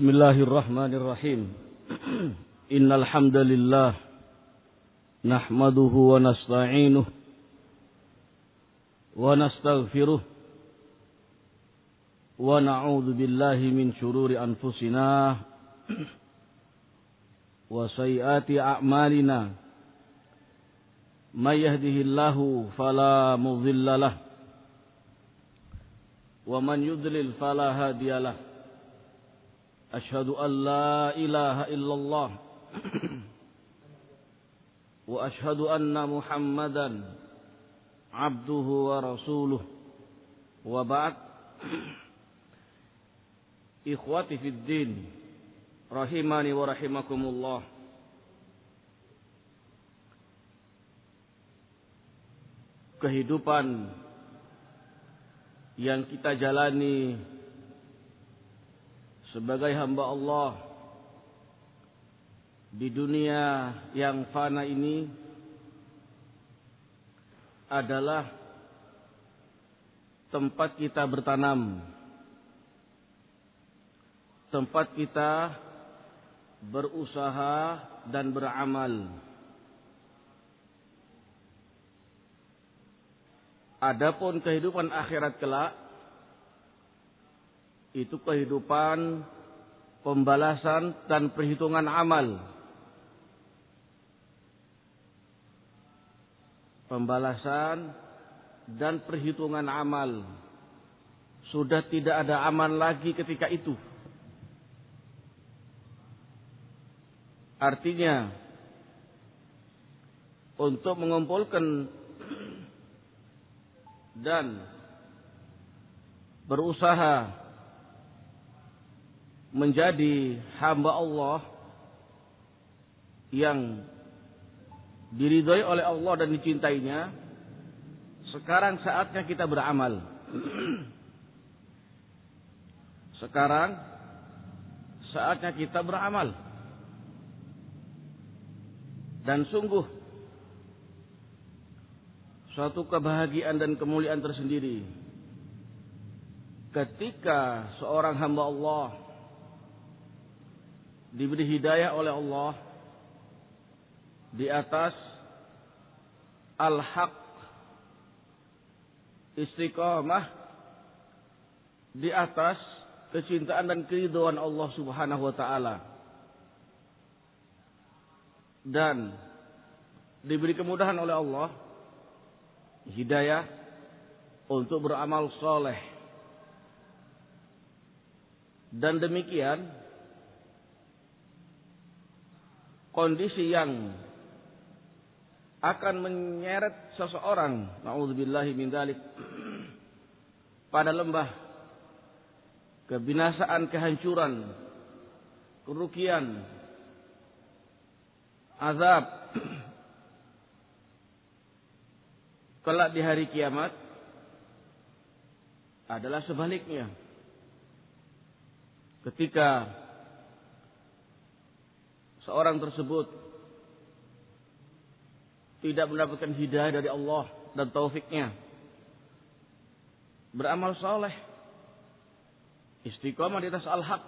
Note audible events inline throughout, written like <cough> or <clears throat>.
Bismillahirrahmanirrahim. <clears throat> Innal hamdalillah nahmaduhu wa nasta'inuh wa nastaghfiruh wa na'udzu billahi min shururi anfusina <clears throat> wa sayyiati a'malina. May yahdihillahu fala mudhillalah wa man yudlil fala hadiyalah. أشهد أن لا إله إلا الله وأشهد أن محمدا عبده ورسوله وبعد إخوتي في الدين رحمني ورحمكم الله kehidupan yang kita jalani sebagai hamba Allah di dunia yang fana ini adalah tempat kita bertanam, tempat kita berusaha dan beramal. Adapun kehidupan akhirat kelak itu kehidupan pembalasan dan perhitungan amal. Pembalasan dan perhitungan amal. Sudah tidak ada amal lagi ketika itu. Artinya untuk mengumpulkan dan berusaha menjadi hamba Allah yang diridhoi oleh Allah dan dicintainya, sekarang saatnya kita beramal. <clears throat> Sekarang saatnya kita beramal. Dan sungguh suatu kebahagiaan dan kemuliaan tersendiri ketika seorang hamba Allah diberi hidayah oleh Allah di atas al-haq istiqamah di atas kecintaan dan keridhaan Allah Subhanahu wa taala. Dan diberi kemudahan oleh Allah hidayah untuk beramal soleh. Dan demikian kondisi yang akan menyeret seseorang. Naudzubillahi min dzalik <clears throat> pada lembah. Kebinasaan kehancuran. Kerugian. Azab. <clears throat> Kelak di hari kiamat adalah sebaliknya. Ketika seorang tersebut tidak mendapatkan hidayah dari Allah dan taufiknya. Beramal soleh. Istiqomah di atas al-haq.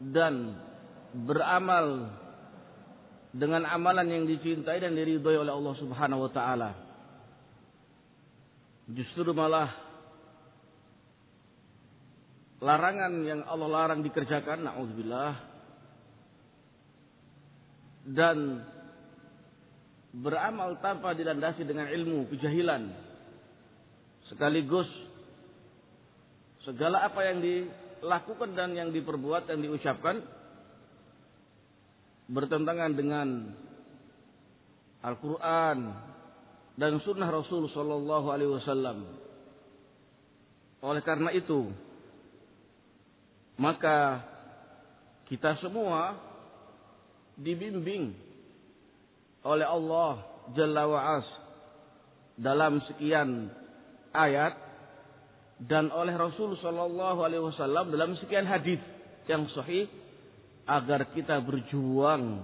Dan beramal dengan amalan yang dicintai dan diridhoi oleh Allah Subhanahu wa taala. Justru malah larangan yang Allah larang dikerjakan naudzubillah dan beramal tanpa dilandasi dengan ilmu kejahilan sekaligus segala apa yang dilakukan dan yang diperbuat dan diucapkan bertentangan dengan Al-Quran dan Sunnah Rasul Sallallahu Alaihi Wasallam. Oleh karena itu, maka kita semua dibimbing oleh Allah Jalla wa'as dalam sekian ayat dan oleh Rasul Sallallahu Alaihi Wasallam dalam sekian hadis yang sahih agar kita berjuang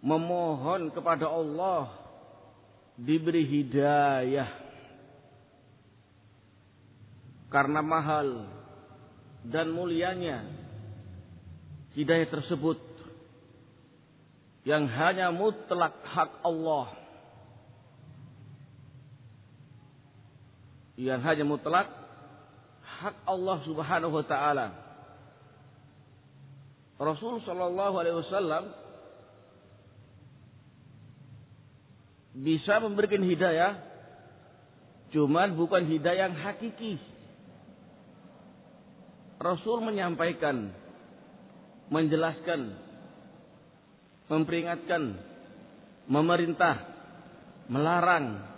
memohon kepada Allah diberi hidayah. Karena mahal dan mulianya hidayah tersebut yang hanya mutlak hak Allah. Yang hanya mutlak hak Allah Subhanahu wa taala. Rasul sallallahu alaihi wasallam bisa memberikan hidayah cuman bukan hidayah yang hakiki. Rasul menyampaikan menjelaskan memperingatkan memerintah melarang.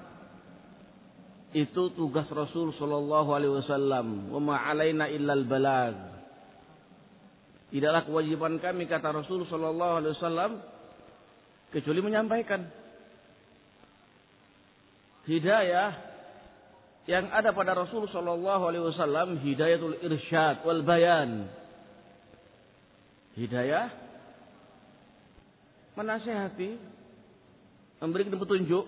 Itu tugas Rasul sallallahu alaihi wasallam. Wa ma alaina illal balag tidaklah kewajiban kami kata Rasul sallallahu alaihi wasallam kecuali menyampaikan. Hidayah yang ada pada Rasul Shallallahu Alaihi Wasallam hidayatul irsyad wal bayan. Hidayah menasehati, memberikan petunjuk,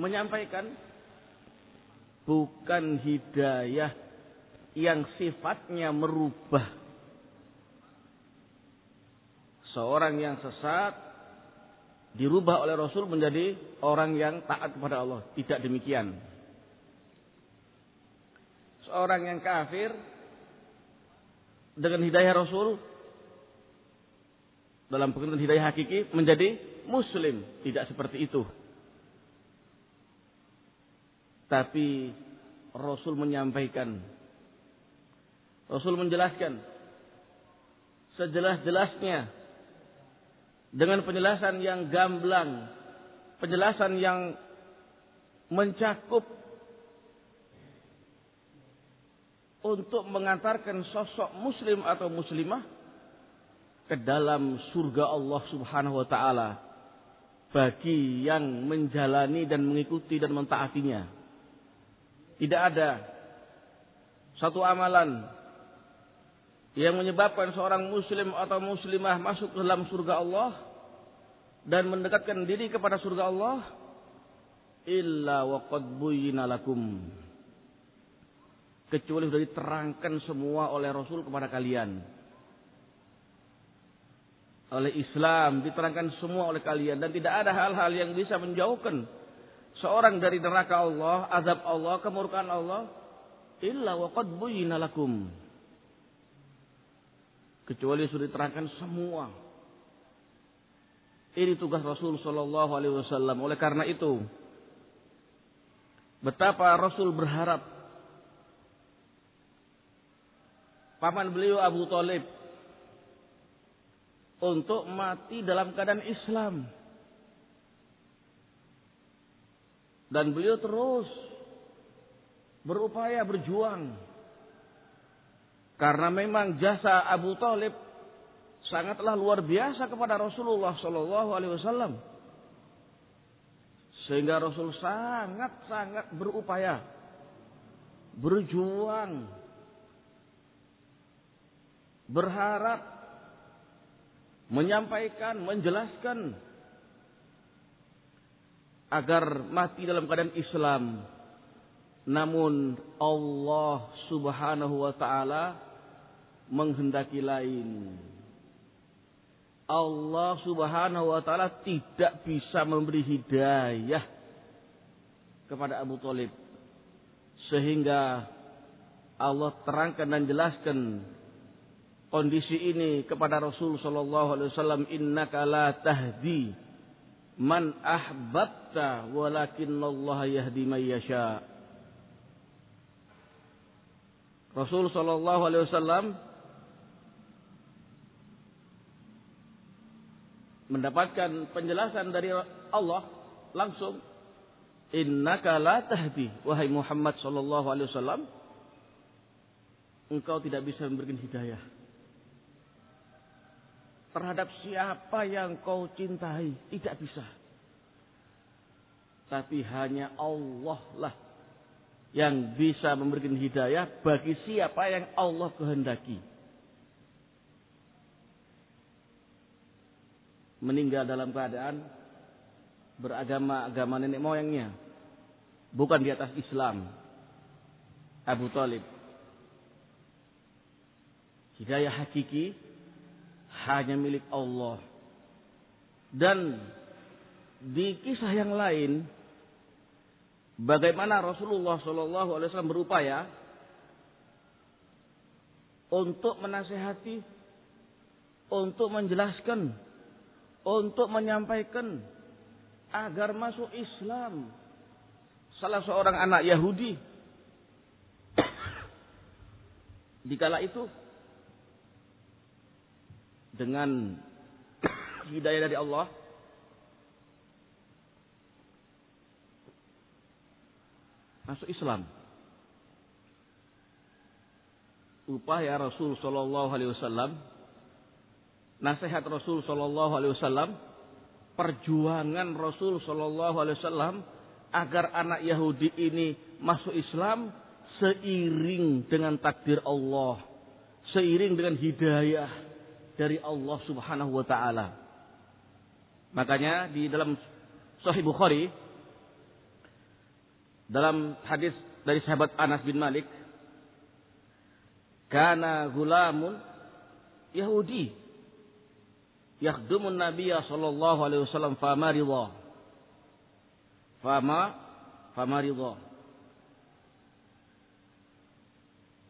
menyampaikan bukan hidayah yang sifatnya merubah seorang yang sesat dirubah oleh Rasul menjadi orang yang taat kepada Allah. Tidak demikian seorang yang kafir dengan hidayah Rasul dalam pengertian hidayah hakiki menjadi muslim, tidak seperti itu. Tapi Rasul menyampaikan Rasul menjelaskan sejelas-jelasnya dengan penjelasan yang gamblang, penjelasan yang mencakup untuk mengantarkan sosok muslim atau muslimah ke dalam surga Allah Subhanahu wa taala bagi yang menjalani dan mengikuti dan mentaatinya. Tidak ada satu amalan yang menyebabkan seorang muslim atau muslimah masuk ke dalam surga Allah dan mendekatkan diri kepada surga Allah illa waqad lakum kecuali sudah diterangkan semua oleh Rasul kepada kalian. Oleh Islam diterangkan semua oleh kalian dan tidak ada hal-hal yang bisa menjauhkan seorang dari neraka Allah, azab Allah, kemurkaan Allah illa waqad lakum. Kecuali sudah diterangkan semua. Ini tugas Rasul Shallallahu Alaihi Wasallam. Oleh karena itu, betapa Rasul berharap paman beliau Abu Talib untuk mati dalam keadaan Islam. Dan beliau terus berupaya berjuang. Karena memang jasa Abu Talib sangatlah luar biasa kepada Rasulullah Shallallahu Alaihi Wasallam. Sehingga Rasul sangat-sangat berupaya berjuang berharap menyampaikan, menjelaskan agar mati dalam keadaan Islam. Namun Allah Subhanahu wa taala menghendaki lain. Allah Subhanahu wa taala tidak bisa memberi hidayah kepada Abu Talib sehingga Allah terangkan dan jelaskan kondisi ini kepada Rasul sallallahu alaihi wasallam innaka la tahdi man ahbabta Allah yahdi man yasha. Rasul sallallahu alaihi wasallam mendapatkan penjelasan dari Allah langsung innaka la tahdi. Wahai Muhammad sallallahu alaihi wasallam engkau tidak bisa memberikan hidayah terhadap siapa yang kau cintai. Tidak bisa. Tapi hanya Allah lah yang bisa memberikan hidayah bagi siapa yang Allah kehendaki. Meninggal dalam keadaan beragama agama nenek moyangnya. Bukan di atas Islam. Abu Talib. Hidayah hakiki hanya milik Allah. Dan di kisah yang lain bagaimana Rasulullah Shallallahu alaihi wasallam berupaya untuk menasehati, untuk menjelaskan, untuk menyampaikan agar masuk Islam. Salah seorang anak Yahudi <coughs> di kala itu dengan hidayah dari Allah masuk Islam. Upaya Rasul Shallallahu Alaihi Wasallam, nasihat Rasul Shallallahu Alaihi Wasallam, perjuangan Rasul Shallallahu Alaihi Wasallam agar anak Yahudi ini masuk Islam seiring dengan takdir Allah, seiring dengan hidayah dari Allah Subhanahu wa taala. Makanya di dalam Sahih Bukhari dalam hadis dari sahabat Anas bin Malik kana gulamun Yahudi yakhdumun Nabiya sallallahu alaihi wasallam fama ridha fama fama ridha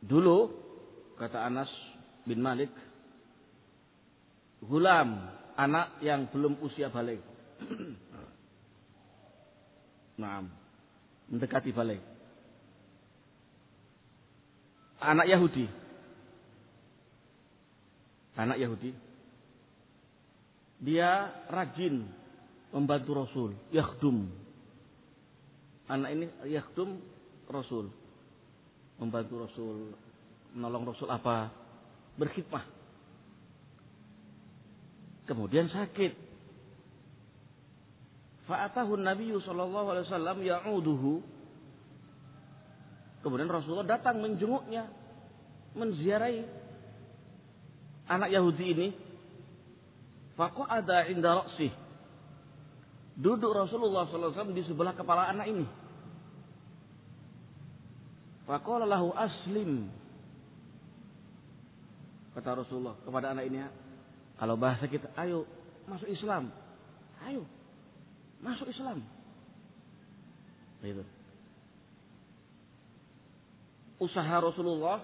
dulu kata Anas bin Malik gulam anak yang belum usia balik <clears throat> Naam mendekati balik. Anak Yahudi. Anak Yahudi. Dia rajin membantu Rasul, yakhdum. Anak ini yakhdum Rasul. Membantu Rasul, menolong Rasul apa? Berkhidmah. Kemudian sakit. Fa'atahu Nabi sallallahu alaihi wasallam ya'uduhu. Kemudian Rasulullah datang menjenguknya, menziarahi anak Yahudi ini. Faqa'ada inda ra'sih. Duduk Rasulullah sallallahu alaihi wasallam di sebelah kepala anak ini. Faqala lahu aslim. Kata Rasulullah kepada anak ini, kalau bahasa kita, ayo masuk Islam. Ayo, masuk Islam. Itu. Usaha Rasulullah,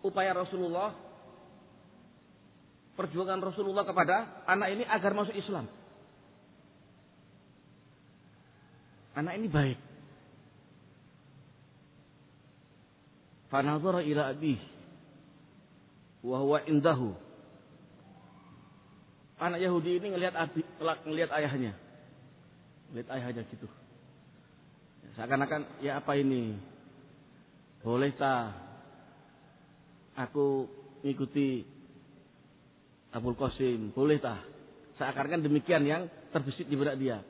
upaya Rasulullah, perjuangan Rasulullah kepada anak ini agar masuk Islam. Anak ini baik. Fanazara ila abih. Wa huwa indahu. Anak Yahudi ini ngelihat abi, ngelihat ayahnya. Lihat ayah aja gitu. Seakan-akan ya apa ini? Boleh tak aku mengikuti Abul Qasim? Boleh tak? Seakan-akan demikian yang terbesit di benak dia.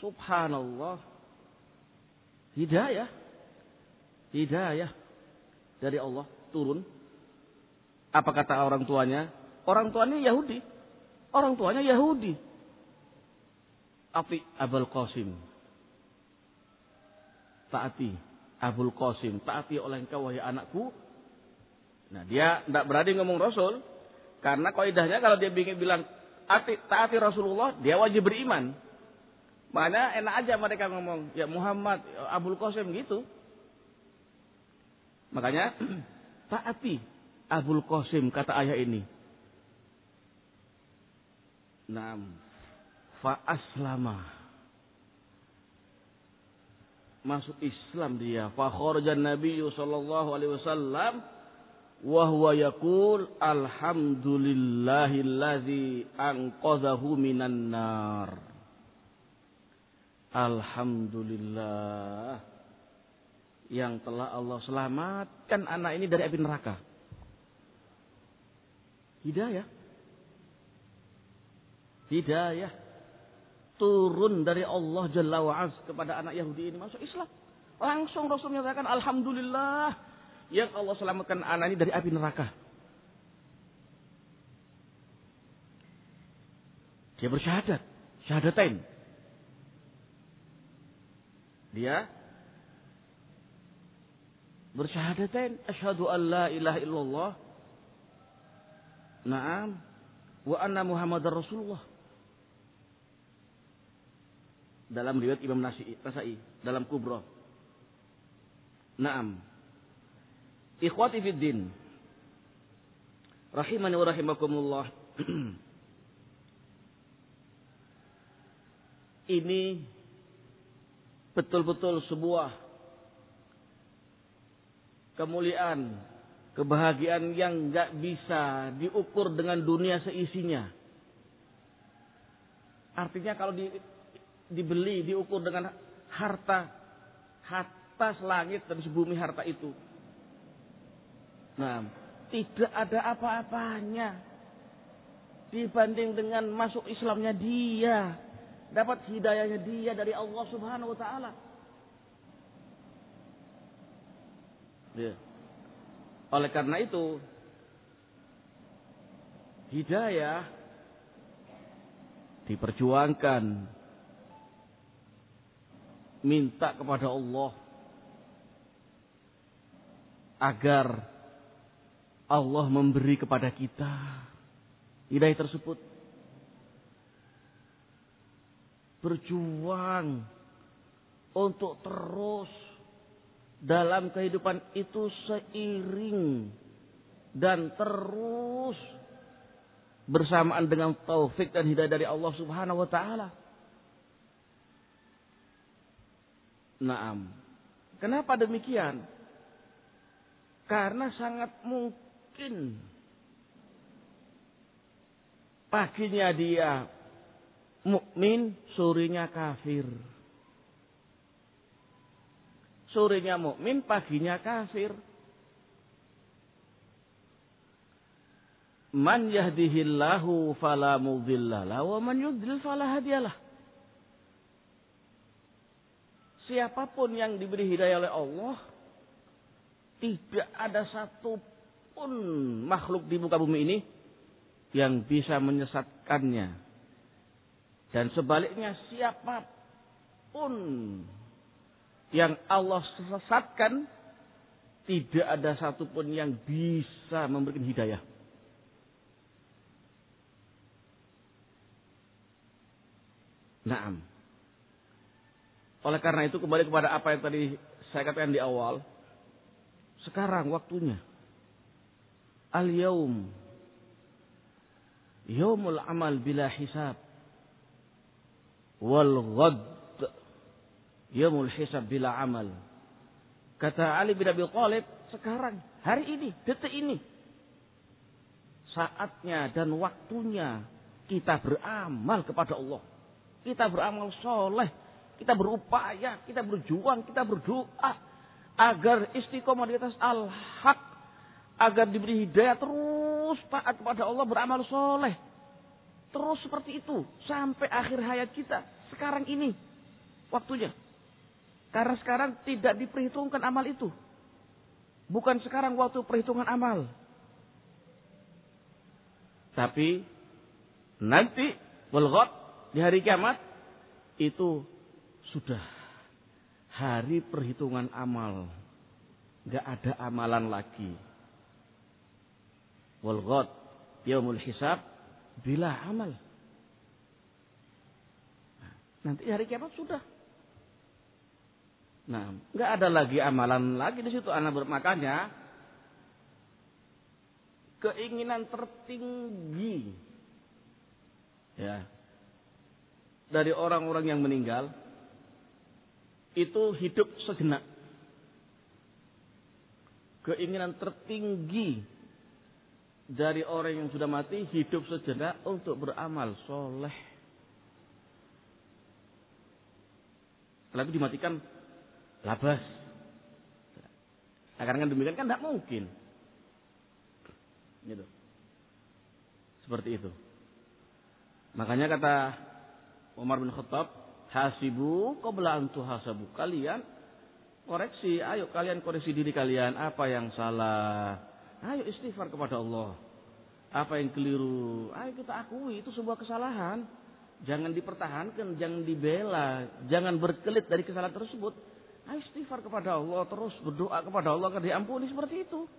Subhanallah. Hidayah. Hidayah dari Allah turun. Apa kata orang tuanya? Orang tuanya Yahudi. Orang tuanya Yahudi. Ati Abul Qasim. Taati Abul Qasim. Taati oleh engkau wahai anakku. Nah dia tidak berani ngomong Rasul. Karena kaidahnya kalau dia bilang ati, taati Rasulullah, dia wajib beriman. Makanya enak aja mereka ngomong, ya Muhammad, Abul Qasim gitu. Makanya <clears throat> taati Abul Qasim kata ayah ini. Nah, fa aslama. Masuk Islam dia. Fa kharajan Nabi sallallahu alaihi wasallam. Wa huwa yaqul alhamdulillahillazi anqadhahu minan nar. Alhamdulillah. Yang telah Allah selamatkan anak ini dari api neraka. Hidayah hidayah turun dari Allah Jalla wa'az kepada anak Yahudi ini masuk Islam. Langsung Rasul menyatakan Alhamdulillah yang Allah selamatkan anak ini dari api neraka. Dia bersyahadat, syahadatain. Dia bersyahadatain, asyhadu an la ilaha illallah Naam. Wa anna Muhammadar Rasulullah. Dalam riwayat Imam Nasai dalam Kubra. Naam. Ikhwati fid din. Rahimani wa rahimakumullah. <clears throat> Ini betul-betul sebuah kemuliaan, kebahagiaan yang nggak bisa diukur dengan dunia seisinya. Artinya kalau di, dibeli, diukur dengan harta, harta langit dan sebumi harta itu. Nah, tidak ada apa-apanya dibanding dengan masuk Islamnya dia, dapat hidayahnya dia dari Allah Subhanahu wa taala. Ya. Oleh karena itu, hidayah diperjuangkan minta kepada Allah agar Allah memberi kepada kita hidayah tersebut. Berjuang untuk terus dalam kehidupan itu seiring dan terus bersamaan dengan taufik dan hidayah dari Allah Subhanahu wa taala. Naam. Kenapa demikian? Karena sangat mungkin paginya dia mukmin, sorenya kafir. Sorenya mukmin, paginya kafir. Man yahdihillahu fala mudhillalah wa man yudlil fala hadiyalah. Siapa pun yang diberi hidayah oleh Allah, tidak ada satupun makhluk di muka bumi ini yang bisa menyesatkannya. Dan sebaliknya siapa pun yang Allah sesatkan, tidak ada satupun yang bisa memberikan hidayah. Naam. Oleh karena itu kembali kepada apa yang tadi saya katakan di awal. Sekarang waktunya. Al-yaum. Yaumul amal bila hisab. Wal ghad. Yaumul hisab bila amal. Kata Ali bin Abi Thalib, sekarang, hari ini, detik ini. Saatnya dan waktunya kita beramal kepada Allah. Kita beramal soleh. Kita berupaya, kita berjuang, kita berdoa. Agar istiqomah di atas al-haq. Agar diberi hidayah terus taat kepada Allah beramal soleh. Terus seperti itu. Sampai akhir hayat kita. Sekarang ini. Waktunya. Karena sekarang tidak diperhitungkan amal itu. Bukan sekarang waktu perhitungan amal. Tapi nanti walghat di hari kiamat itu sudah hari perhitungan amal. Gak ada amalan lagi. Walghat yaumul hisab bila amal. Nanti hari kiamat sudah. Nah, nggak ada lagi amalan lagi di situ anak bermakanya keinginan tertinggi ya dari orang-orang yang meninggal itu hidup sejenak. Keinginan tertinggi dari orang yang sudah mati hidup sejenak untuk beramal soleh. Lalu dimatikan labas. Nah, karena demikian kan tidak mungkin. Gitu. Seperti itu. Makanya kata Umar bin Khattab, hasibu qabla an tuhasabu. Kalian koreksi, ayo kalian koreksi diri kalian apa yang salah. Ayo istighfar kepada Allah. Apa yang keliru, ayo kita akui itu sebuah kesalahan. Jangan dipertahankan, jangan dibela, jangan berkelit dari kesalahan tersebut. Ayo istighfar kepada Allah, terus berdoa kepada Allah agar diampuni seperti itu.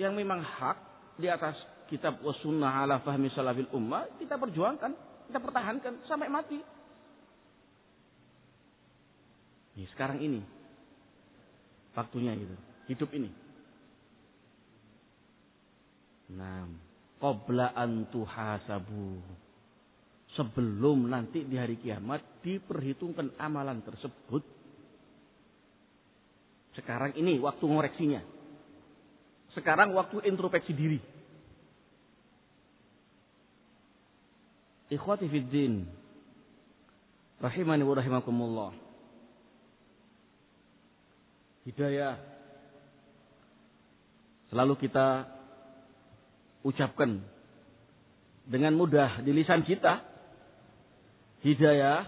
Yang memang hak di atas kitab wa sunnah ala fahmi salafil ummah, kita perjuangkan, kita pertahankan sampai mati. Ya, sekarang ini waktunya gitu, hidup ini. Nah, qabla an tuhasabu. Sebelum nanti di hari kiamat diperhitungkan amalan tersebut. Sekarang ini waktu ngoreksinya. Sekarang waktu introspeksi diri. Ikhwati fid din. Rahimani wa rahimakumullah. Hidayah. Selalu kita ucapkan dengan mudah di lisan kita. Hidayah.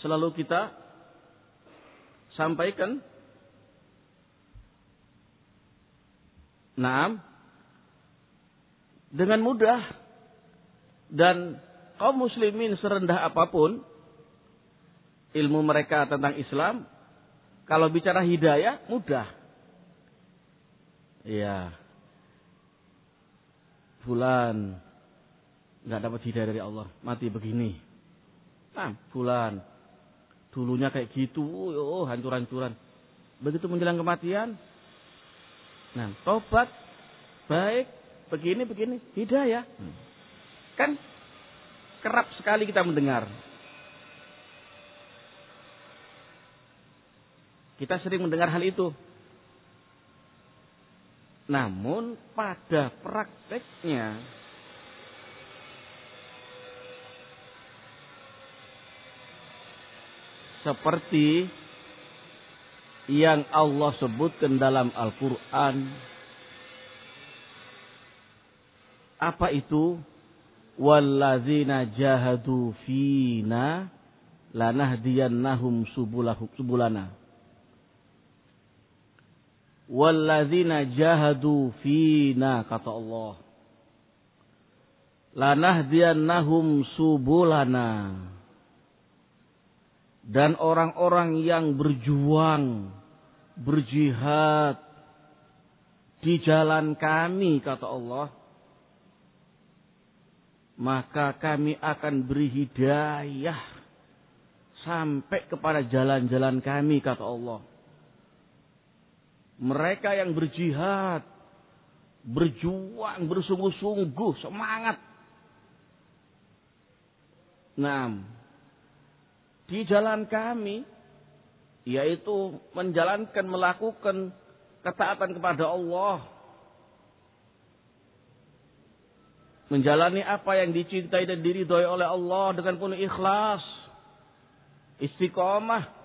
Selalu kita sampaikan. Nah, dengan mudah dan kaum muslimin serendah apa pun ilmu mereka tentang Islam, kalau bicara hidayah mudah. Iya. Bulan nggak dapat hidayah dari Allah, mati begini. Nah, bulan dulunya kayak gitu, oh hancur-hancuran. Begitu menjelang kematian, Nah, tobat baik begini begini hidayah. Hmm. Kan kerap sekali kita mendengar. Kita sering mendengar hal itu. Namun pada prakteknya seperti yang Allah sebutkan dalam Al-Quran. Apa itu? Wallazina jahadu fina lanahdiyannahum subulana. Wallazina jahadu fina kata Allah. Lanahdiyannahum subulana. Dan orang-orang yang berjuang berjihad di jalan kami kata Allah maka kami akan beri hidayah sampai kepada jalan-jalan kami kata Allah mereka yang berjihad berjuang bersungguh-sungguh semangat. Nah di jalan kami yaitu menjalankan melakukan ketaatan kepada Allah. Menjalani apa yang dicintai dan diridhoi oleh Allah dengan penuh ikhlas istiqomah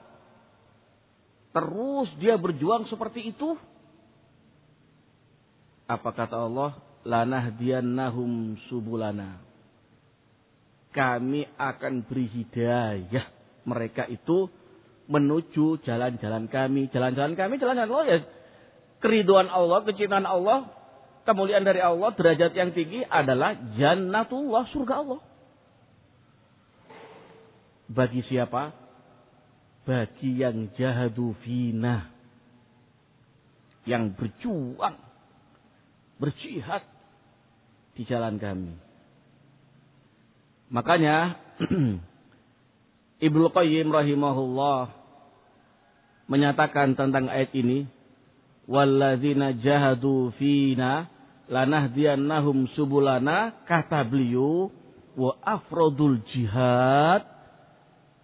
terus dia berjuang seperti itu apa kata Allah lanahdiyannahum subulana kami akan beri hidayah mereka itu menuju jalan-jalan kami. Jalan-jalan kami, jalan-jalan Allah ya. Keriduan Allah, kecintaan Allah, kemuliaan dari Allah, derajat yang tinggi adalah jannatullah, surga Allah. Bagi siapa? Bagi yang jahadu fina. Yang berjuang. Berjihad. Di jalan kami. Makanya <clears throat> Ibnu Qayyim rahimahullah menyatakan tentang ayat ini, "Walladzina jahadu fina lanahdiyannahum subulana," kata beliau, "wa afrodul jihad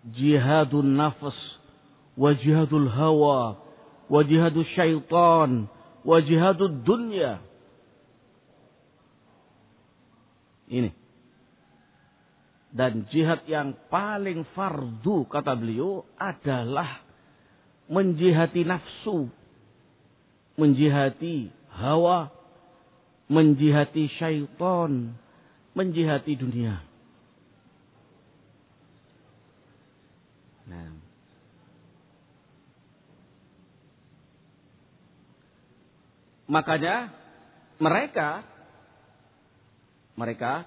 jihadun nafs wa jihadul hawa wa jihadul syaitan wa jihadul dunya." Ini dan jihad yang paling fardu kata beliau adalah menjihati nafsu, menjihati hawa, menjihati syaitan, menjihati dunia. Nah. Makanya mereka mereka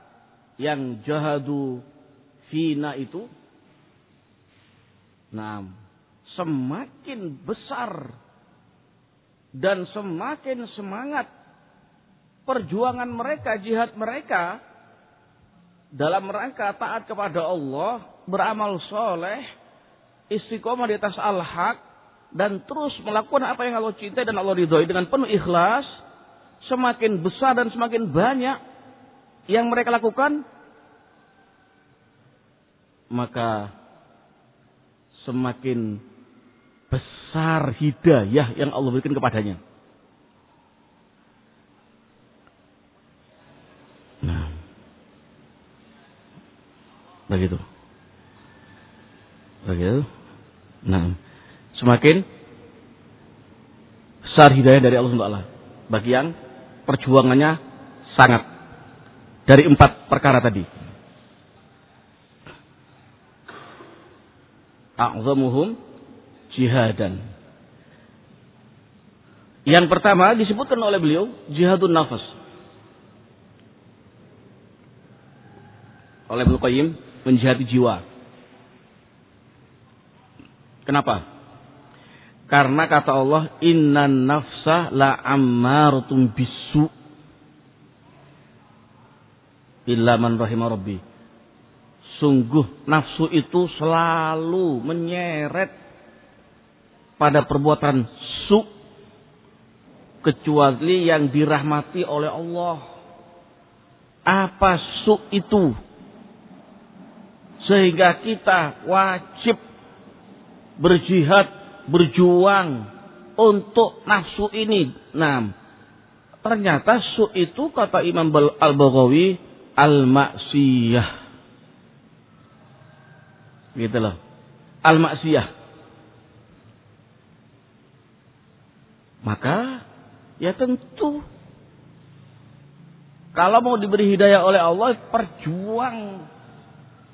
yang jahadu fina itu nah semakin besar dan semakin semangat perjuangan mereka, jihad mereka dalam rangka taat kepada Allah, beramal soleh, istiqomah di atas al-haq, dan terus melakukan apa yang Allah cintai dan Allah ridhoi dengan penuh ikhlas, semakin besar dan semakin banyak yang mereka lakukan, maka semakin besar hidayah yang Allah berikan kepadanya. Nah, begitu. Begitu. Nah, semakin besar hidayah dari Allah SWT bagi yang perjuangannya sangat dari empat perkara tadi. A'zamuhum jihadan. Yang pertama disebutkan oleh beliau jihadun nafas. oleh Ibnu Qayyim menjihati jiwa. Kenapa? Karena kata Allah, Inna nafsa la ammarutum bisu. Illa man rahimah rabbi. Sungguh nafsu itu selalu menyeret pada perbuatan su. Kecuali yang dirahmati oleh Allah. Apa su itu? Sehingga kita wajib berjihad, berjuang untuk nafsu ini. Nah, ternyata su itu kata Imam Al-Baghawi al-maksiyah. Gitu loh. Al-maksiyah. Maka ya tentu kalau mau diberi hidayah oleh Allah perjuang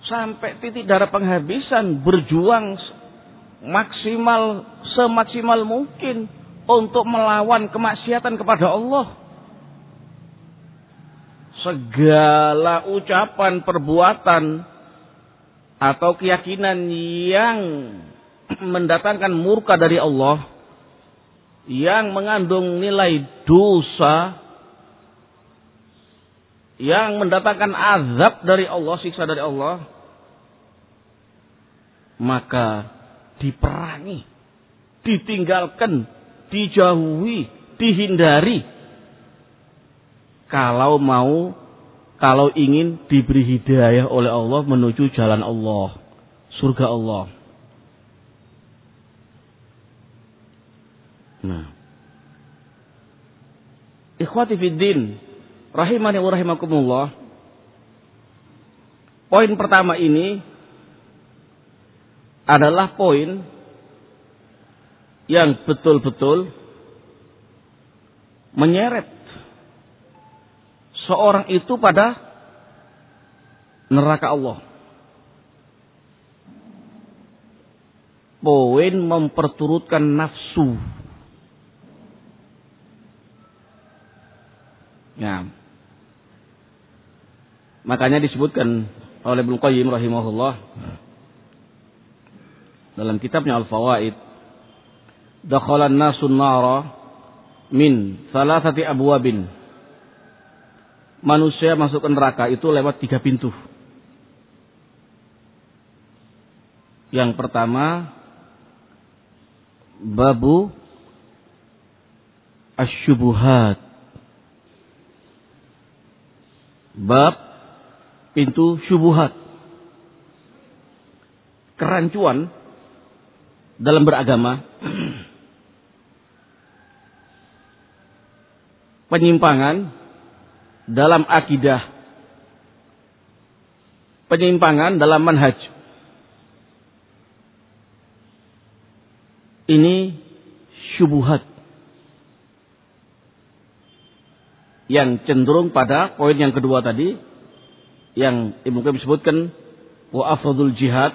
sampai titik darah penghabisan berjuang maksimal semaksimal mungkin untuk melawan kemaksiatan kepada Allah. Segala ucapan, perbuatan atau keyakinan yang <clears throat> mendatangkan murka dari Allah yang mengandung nilai dosa yang mendatangkan azab dari Allah, siksa dari Allah, maka diperangi, ditinggalkan, dijauhi, dihindari. Kalau mau, kalau ingin diberi hidayah oleh Allah menuju jalan Allah, surga Allah. Nah. Ikhwati fiddin, rahimani wa rahimakumullah. Poin pertama ini adalah poin yang betul-betul menyeret seorang itu pada neraka Allah. Poin memperturutkan nafsu. Ya. Makanya disebutkan oleh Ibnu Qayyim rahimahullah dalam kitabnya Al-Fawaid dakhalan nasun nara min salasati abwabin. Manusia masuk ke neraka itu lewat tiga pintu. Yang pertama babu asyubuhat. Bab pintu syubuhat. Kerancuan dalam beragama penyimpangan dalam akidah penyimpangan dalam manhaj. Ini syubuhat yang cenderung pada poin yang kedua tadi yang Ibu Qayyim sebutkan wa afdhul jihad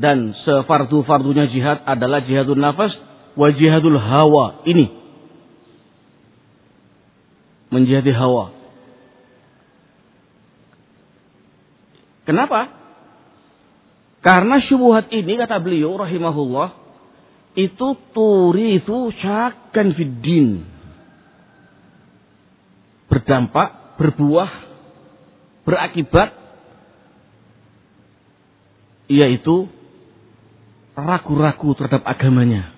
dan sefardu-fardunya jihad adalah jihadul nafas wa jihadul hawa. Ini menjihadi hawa. Kenapa? Karena syubhat ini kata beliau rahimahullah itu turi itu syakan fiddin. berdampak, berbuah, berakibat yaitu ragu-ragu terhadap agamanya.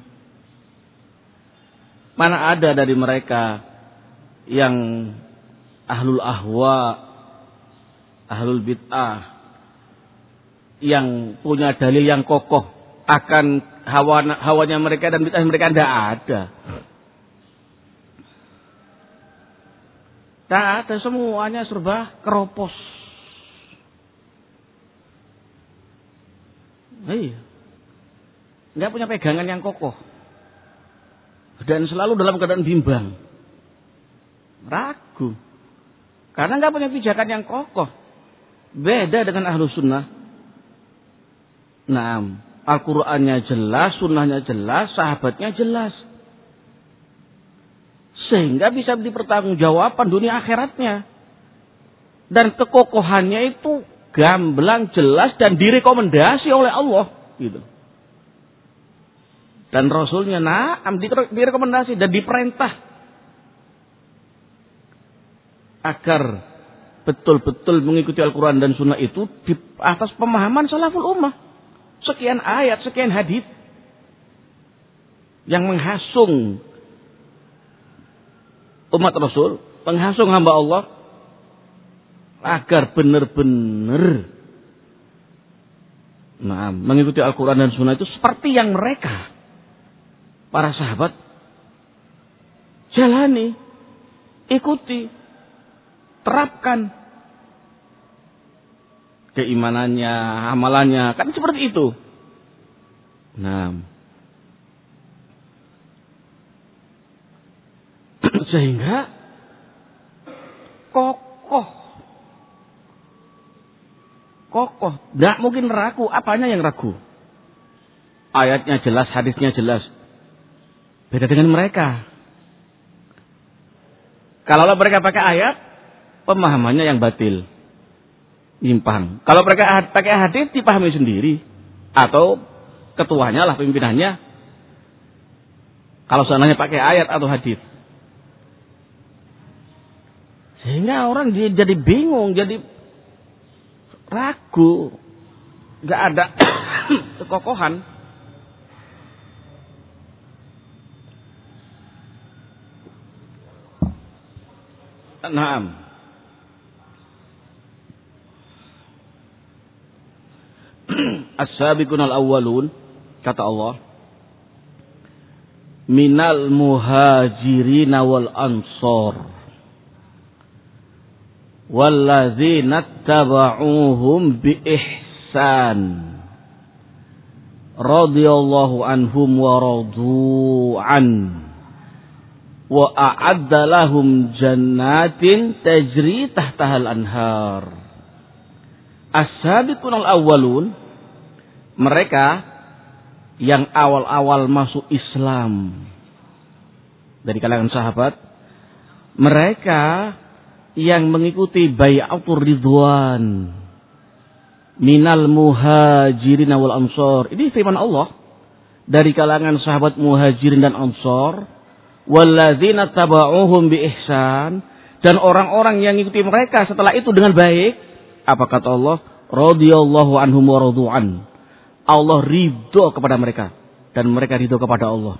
Mana ada dari mereka yang ahlul ahwa, ahlul bid'ah, yang punya dalil yang kokoh akan hawa hawanya mereka dan bid'ah mereka tidak ada. Tak ada semuanya serba keropos. Iya. Nggak punya pegangan yang kokoh. Dan selalu dalam keadaan bimbang. Ragu. Karena nggak punya pijakan yang kokoh. Beda dengan ahlu sunnah. Nah, Al-Qur'annya jelas, sunnahnya jelas, sahabatnya jelas. Sehingga bisa dipertanggungjawabkan dunia akhiratnya. Dan kekokohannya itu gamblang, jelas, dan direkomendasi oleh Allah. Gitu. Dan Rasulnya naam direkomendasi dan diperintah agar betul-betul mengikuti Al-Quran dan Sunnah itu di atas pemahaman salaful ummah. Sekian ayat, sekian hadis yang menghasung umat Rasul, menghasung hamba Allah agar benar-benar nah, mengikuti Al-Quran dan Sunnah itu seperti yang mereka para sahabat jalani, ikuti, terapkan keimanannya, amalannya, kan seperti itu. Nah, <clears throat> sehingga kokoh, kokoh, tidak mungkin ragu. Apanya yang ragu? Ayatnya jelas, hadisnya jelas. Beda dengan mereka. Kalau mereka pakai ayat, pemahamannya yang batil. Nyimpang. Kalau mereka pakai hadis, dipahami sendiri. Atau ketuanya lah, pimpinannya. Kalau seandainya pakai ayat atau hadis. Sehingga orang jadi bingung, jadi ragu. Gak ada <coughs> kekokohan. Naam. As-sabiqun al-awwalun kata Allah minal muhajirin wal ansor walladzina tabauhum bi ihsan radhiyallahu anhum wa radu an wa a'adda lahum jannatin tajri tahtahal anhar. As-sabiqun al-awwalun mereka yang awal-awal masuk Islam dari kalangan sahabat mereka yang mengikuti bayatul ridwan minal muhajirin wal ansor ini firman Allah dari kalangan sahabat muhajirin dan ansor walladzina taba'uhum bi ihsan dan orang-orang yang mengikuti mereka setelah itu dengan baik apa kata Allah? Radhiyallahu anhum wa Allah ridho kepada mereka. Dan mereka ridho kepada Allah.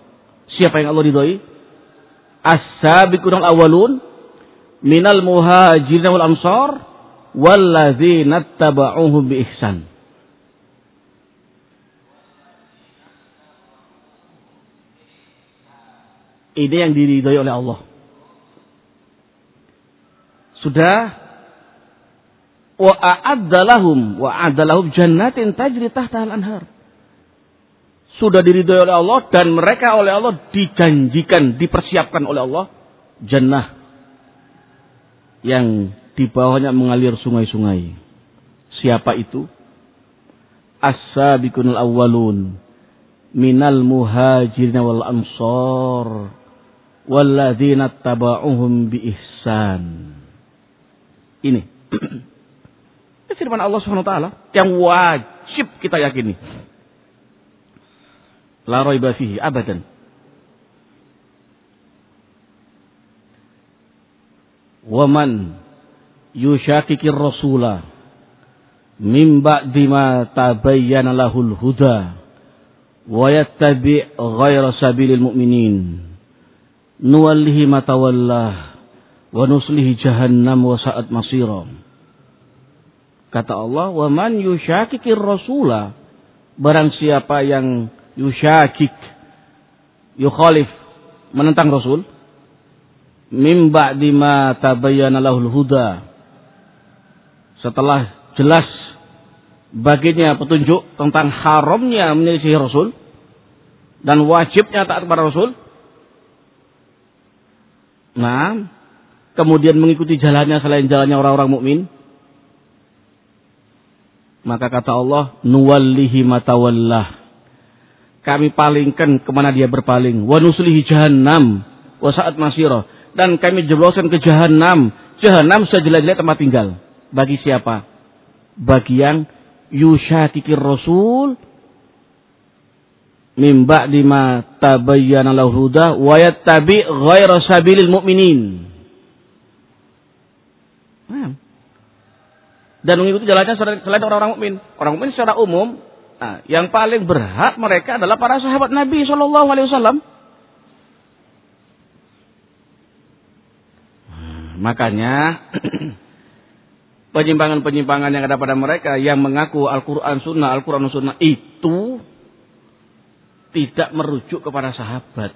Siapa yang Allah ridhoi? As-sabiqun awalun minal muhajirin wal ansar. Walladzina taba'uhum bi ihsan Ini yang diridhoi oleh Allah. Sudah wa a'addalahum wa a'addalahum jannatin tajri tahta al-anhar. Sudah diridhoi oleh Allah dan mereka oleh Allah dijanjikan, dipersiapkan oleh Allah jannah yang di bawahnya mengalir sungai-sungai. Siapa itu? As-sabiqunul awwalun minal muhajirin wal ansar walladzina taba'uhum bi ihsan. Ini. firman Allah Subhanahu wa taala yang wajib kita yakini. La raiba fihi abadan. Waman yushakikir rasulah min ba'di ma tabayyana lahul huda wa yattabi' ghayra sabilil mu'minin nuwallihi ma tawallah wa nuslihi jahannam wa sa'at masira kata Allah wa man yushakikir rasula barang siapa yang yushakik yukhalif menentang rasul mim ba'di ma tabayyana lahul huda setelah jelas baginya petunjuk tentang haramnya menyelisih Rasul dan wajibnya taat kepada Rasul. Nah, kemudian mengikuti jalannya selain jalannya orang-orang mukmin. Maka kata Allah, nuwallihi matawallah. Kami palingkan ke mana dia berpaling. Wa nuslihi jahannam. Wa saat masiro. Dan kami jebloskan ke jahannam. Jahannam sejelek-jelek tempat tinggal. Bagi siapa? Bagi yang yushakikir rasul min ba'di ma tabayyana lahu huda wa yattabi ghaira sabilil mu'minin. Dan mengikuti jalannya selain orang-orang mukmin. Orang mukmin secara umum, nah, yang paling berhak mereka adalah para sahabat Nabi. Nah, makanya <clears throat> penyimpangan-penyimpangan yang ada pada mereka yang mengaku Al-Quran Sunnah, Al-Quran Sunnah itu tidak merujuk kepada sahabat.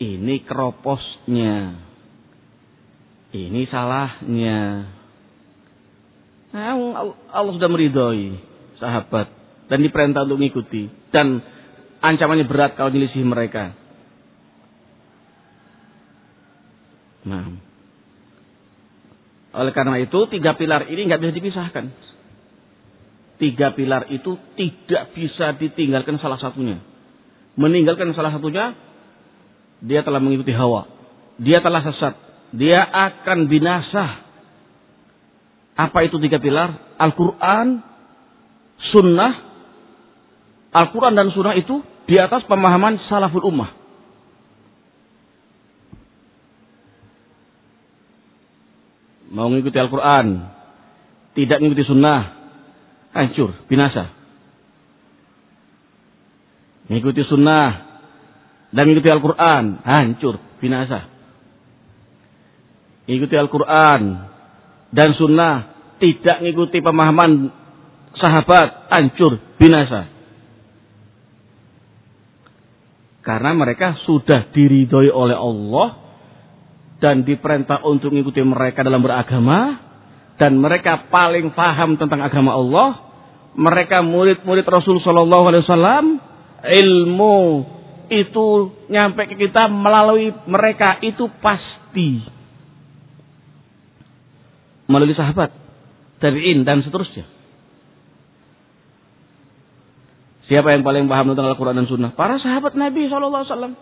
Ini keroposnya. Ini salahnya. Nah, Allah sudah meridhoi sahabat dan diperintah untuk mengikuti dan ancamannya berat kalau nyelisih mereka. Nah, oleh karena itu, tiga pilar ini nggak bisa dipisahkan. Tiga pilar itu tidak bisa ditinggalkan salah satunya. Meninggalkan salah satunya, dia telah mengikuti hawa. Dia telah sesat. Dia akan binasa. Apa itu tiga pilar? Al-Quran, Sunnah. Al-Quran dan Sunnah itu di atas pemahaman salaful ummah. mau mengikuti Al-Quran, tidak mengikuti sunnah, hancur, binasa. Mengikuti sunnah dan mengikuti Al-Quran, hancur, binasa. Mengikuti Al-Quran dan sunnah, tidak mengikuti pemahaman sahabat, hancur, binasa. Karena mereka sudah diridhoi oleh Allah dan diperintah untuk mengikuti mereka dalam beragama dan mereka paling paham tentang agama Allah. Mereka murid-murid Rasul Shallallahu Alaihi Wasallam ilmu itu nyampe ke kita melalui mereka itu pasti. Melalui sahabat tabiin dan seterusnya. Siapa yang paling paham tentang Al-Quran dan Sunnah? Para sahabat Nabi Shallallahu Alaihi Wasallam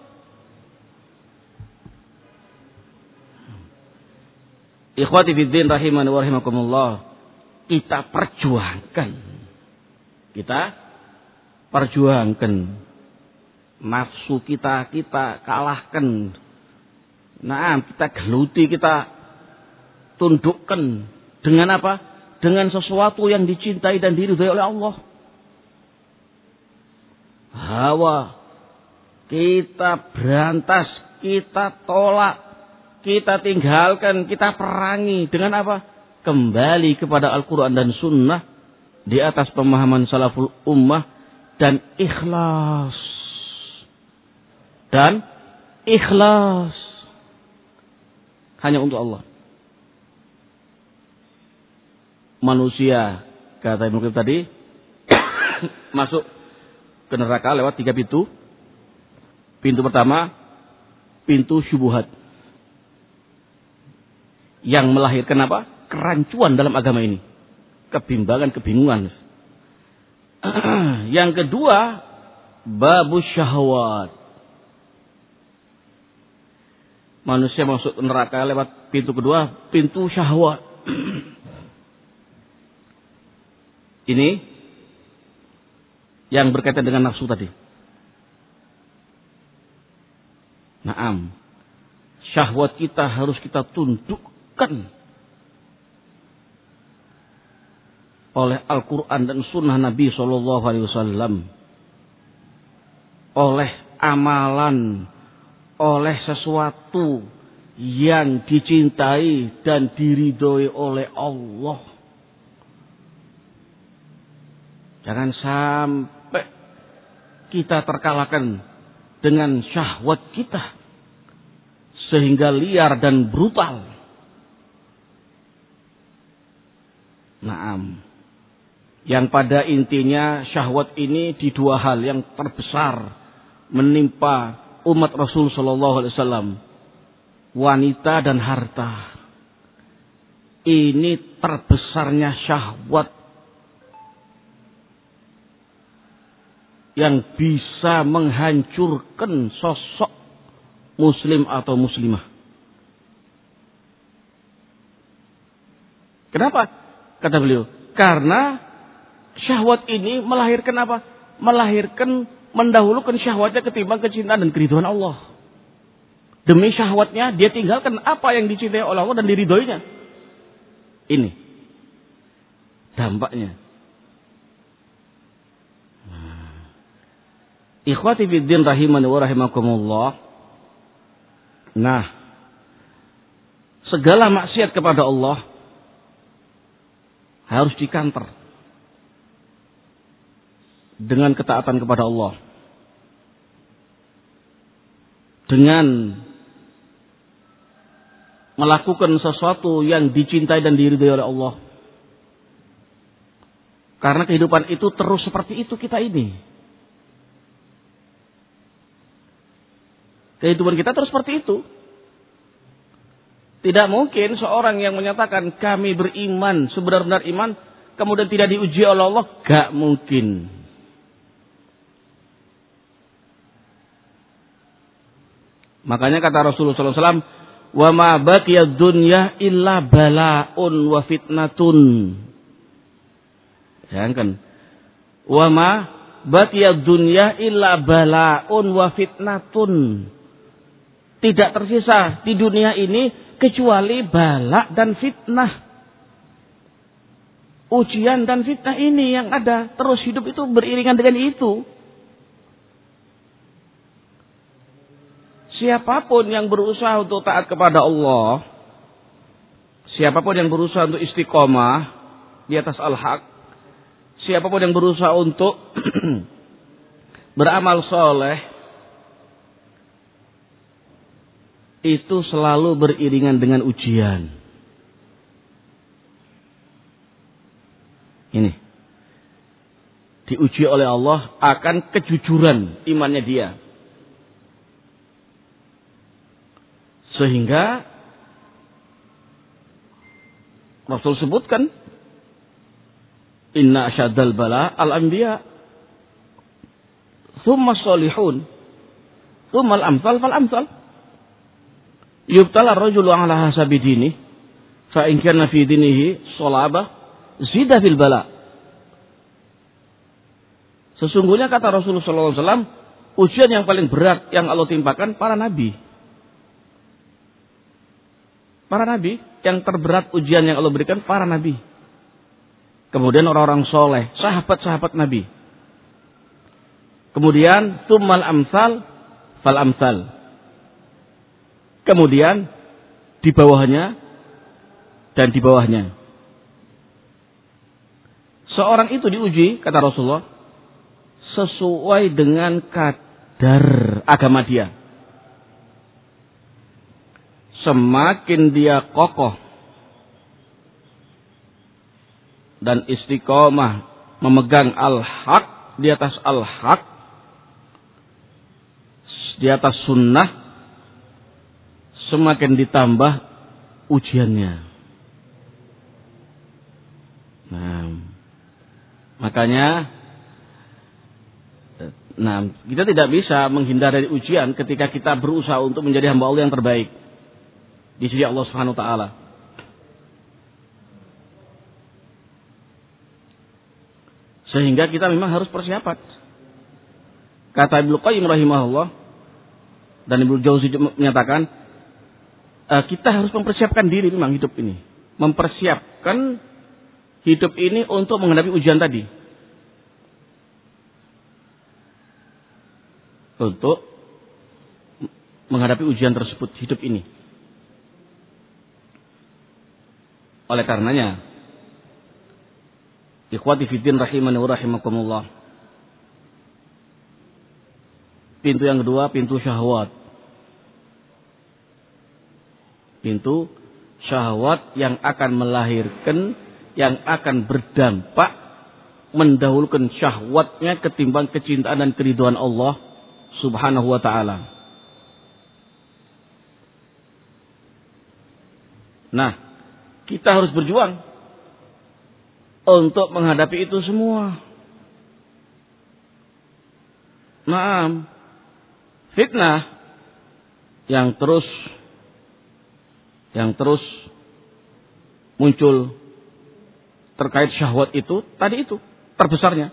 Ikhwati fiddin rahimani wa rahimakumullah. Kita perjuangkan. Kita perjuangkan. Nafsu kita, kita kalahkan. Nah, kita geluti, kita tundukkan. Dengan apa? Dengan sesuatu yang dicintai dan diridhai oleh Allah. Hawa. Kita berantas, kita tolak, kita tinggalkan, kita perangi dengan apa? Kembali kepada Al-Quran dan Sunnah di atas pemahaman salaful ummah dan ikhlas. Dan ikhlas. Hanya untuk Allah. Manusia, kata Ibnu tadi, <coughs> masuk ke neraka lewat tiga pintu. Pintu pertama, pintu syubuhat yang melahirkan apa? Kerancuan dalam agama ini. Kebimbangan, kebingungan. <clears throat> yang kedua, babu syahwat. Manusia masuk neraka lewat pintu kedua, pintu syahwat. <clears throat> ini yang berkaitan dengan nafsu tadi. Naam. Syahwat kita harus kita oleh Al-Quran dan Sunnah Nabi Shallallahu Alaihi Wasallam, oleh amalan, oleh sesuatu yang dicintai dan diridhoi oleh Allah. Jangan sampai kita terkalahkan dengan syahwat kita sehingga liar dan brutal. Naam. Yang pada intinya syahwat ini di dua hal yang terbesar menimpa umat Rasul Shallallahu Alaihi Wasallam, wanita dan harta. Ini terbesarnya syahwat yang bisa menghancurkan sosok muslim atau muslimah. Kenapa? Kata beliau, karena syahwat ini melahirkan apa? Melahirkan mendahulukan syahwatnya ketimbang kecintaan dan keriduan Allah. Demi syahwatnya dia tinggalkan apa yang dicintai oleh Allah dan diridhoinya. Ini dampaknya. Nah. Ikhwati fiddin rahimani wa rahimakumullah. Nah, segala maksiat kepada Allah harus dikanter dengan ketaatan kepada Allah. Dengan melakukan sesuatu yang dicintai dan diridhai oleh Allah. Karena kehidupan itu terus seperti itu kita ini. Kehidupan kita terus seperti itu. Tidak mungkin seorang yang menyatakan kami beriman, sebenar-benar iman, kemudian tidak diuji oleh Allah. Gak mungkin. Makanya kata Rasulullah SAW, wa ma baqiya dunya illa bala'un wa fitnatun. Bayangkan. Wa ma baqiya dunya illa bala'un wa fitnatun. Tidak tersisa di dunia ini kecuali balak dan fitnah. Ujian dan fitnah ini yang ada terus hidup itu beriringan dengan itu. siapa pun yang berusaha untuk taat kepada Allah, siapa pun yang berusaha untuk istiqomah di atas al-haq, siapa pun yang berusaha untuk <clears throat> beramal soleh, itu selalu beriringan dengan ujian. Ini. Diuji oleh Allah akan kejujuran imannya dia. Sehingga Rasul sebutkan Inna asyadal bala al-anbiya Thumma salihun Thumma al-amsal fal-amsal Yubtala rajulu ala hasabi dini Fa in kana fi dinihi salabah Zida fil bala Sesungguhnya kata Rasulullah SAW Ujian yang paling berat yang Allah timpakan para nabi Para nabi yang terberat ujian yang Allah berikan para nabi. Kemudian orang-orang soleh, sahabat-sahabat nabi. Kemudian tumal amsal fal amsal. Kemudian di bawahnya dan di bawahnya. Seorang itu diuji, kata Rasulullah, sesuai dengan kadar agama dia semakin dia kokoh dan istiqomah memegang al-haq di atas al-haq di atas sunnah semakin ditambah ujiannya. Nah, makanya nah, kita tidak bisa menghindar dari ujian ketika kita berusaha untuk menjadi hamba Allah yang terbaik di sisi Allah Subhanahu wa taala. Sehingga kita memang harus persiapan. Kata Ibnu Qayyim rahimahullah dan Ibnu Jauzi menyatakan kita harus mempersiapkan diri memang hidup ini. Mempersiapkan hidup ini untuk menghadapi ujian tadi. Untuk menghadapi ujian tersebut hidup ini. Oleh karenanya, ikhwati fiddin rahimani wa rahimakumullah. Pintu yang kedua, pintu syahwat. Pintu syahwat yang akan melahirkan, yang akan berdampak mendahulukan syahwatnya ketimbang kecintaan dan keriduan Allah subhanahu wa ta'ala. Nah, kita harus berjuang untuk menghadapi itu semua. Maaf, fitnah yang terus yang terus muncul terkait syahwat itu tadi itu terbesarnya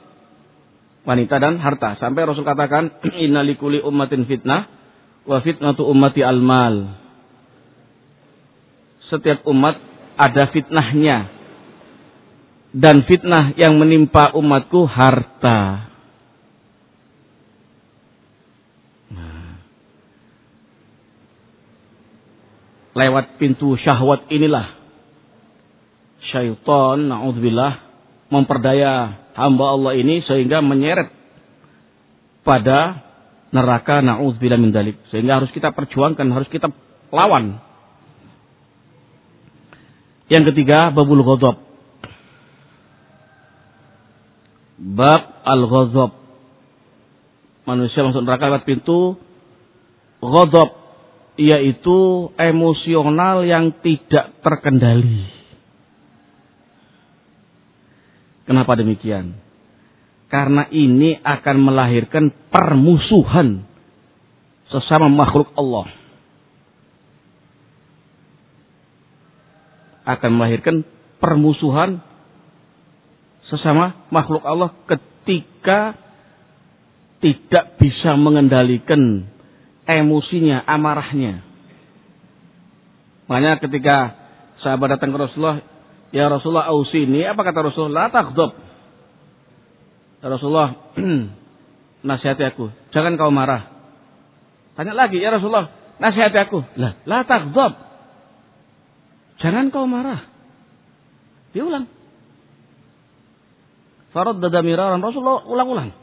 wanita dan harta sampai Rasul katakan <clears throat> innalikuli ummatin fitnah wa fitnatu ummati almal setiap umat ada fitnahnya. Dan fitnah yang menimpa umatku harta. Lewat pintu syahwat inilah syaitan naudzubillah memperdaya hamba Allah ini sehingga menyeret pada neraka naudzubillah min dalik. Sehingga harus kita perjuangkan, harus kita lawan. Yang ketiga, babul ghadab. Bab al-ghadab. Manusia masuk neraka lewat pintu ghadab yaitu emosional yang tidak terkendali. Kenapa demikian? Karena ini akan melahirkan permusuhan sesama makhluk Allah. akan melahirkan permusuhan sesama makhluk Allah ketika tidak bisa mengendalikan emosinya, amarahnya. Makanya ketika sahabat datang ke Rasulullah, Ya Rasulullah ausini, apa kata Rasulullah? Takdob. Ya Rasulullah, <clears throat> nasihati aku, jangan kau marah. Tanya lagi, ya Rasulullah, nasihati aku. Lah, la takdob. Jangan kau marah. Diulang. Farad dada miraran. Rasulullah ulang-ulang.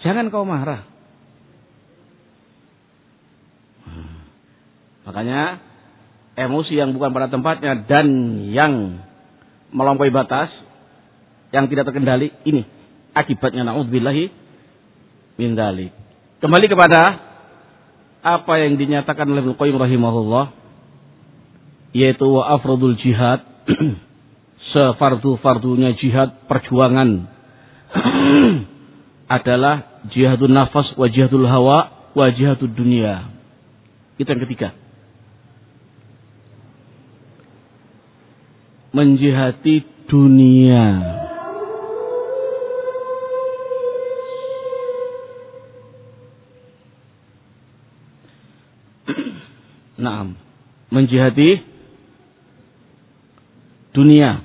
Jangan kau marah. Makanya emosi yang bukan pada tempatnya dan yang melampaui batas yang tidak terkendali ini akibatnya naudzubillahi min dalik. Kembali kepada apa yang dinyatakan oleh Ibnu Qayyim rahimahullah yaitu wa afrodul jihad <clears throat> sefardu-fardunya jihad perjuangan <clears throat> adalah jihadun nafas wa jihadul hawa wa jihadul dunia. Itu yang ketiga. Menjihati dunia. <clears throat> Naam. Menjihati dunia.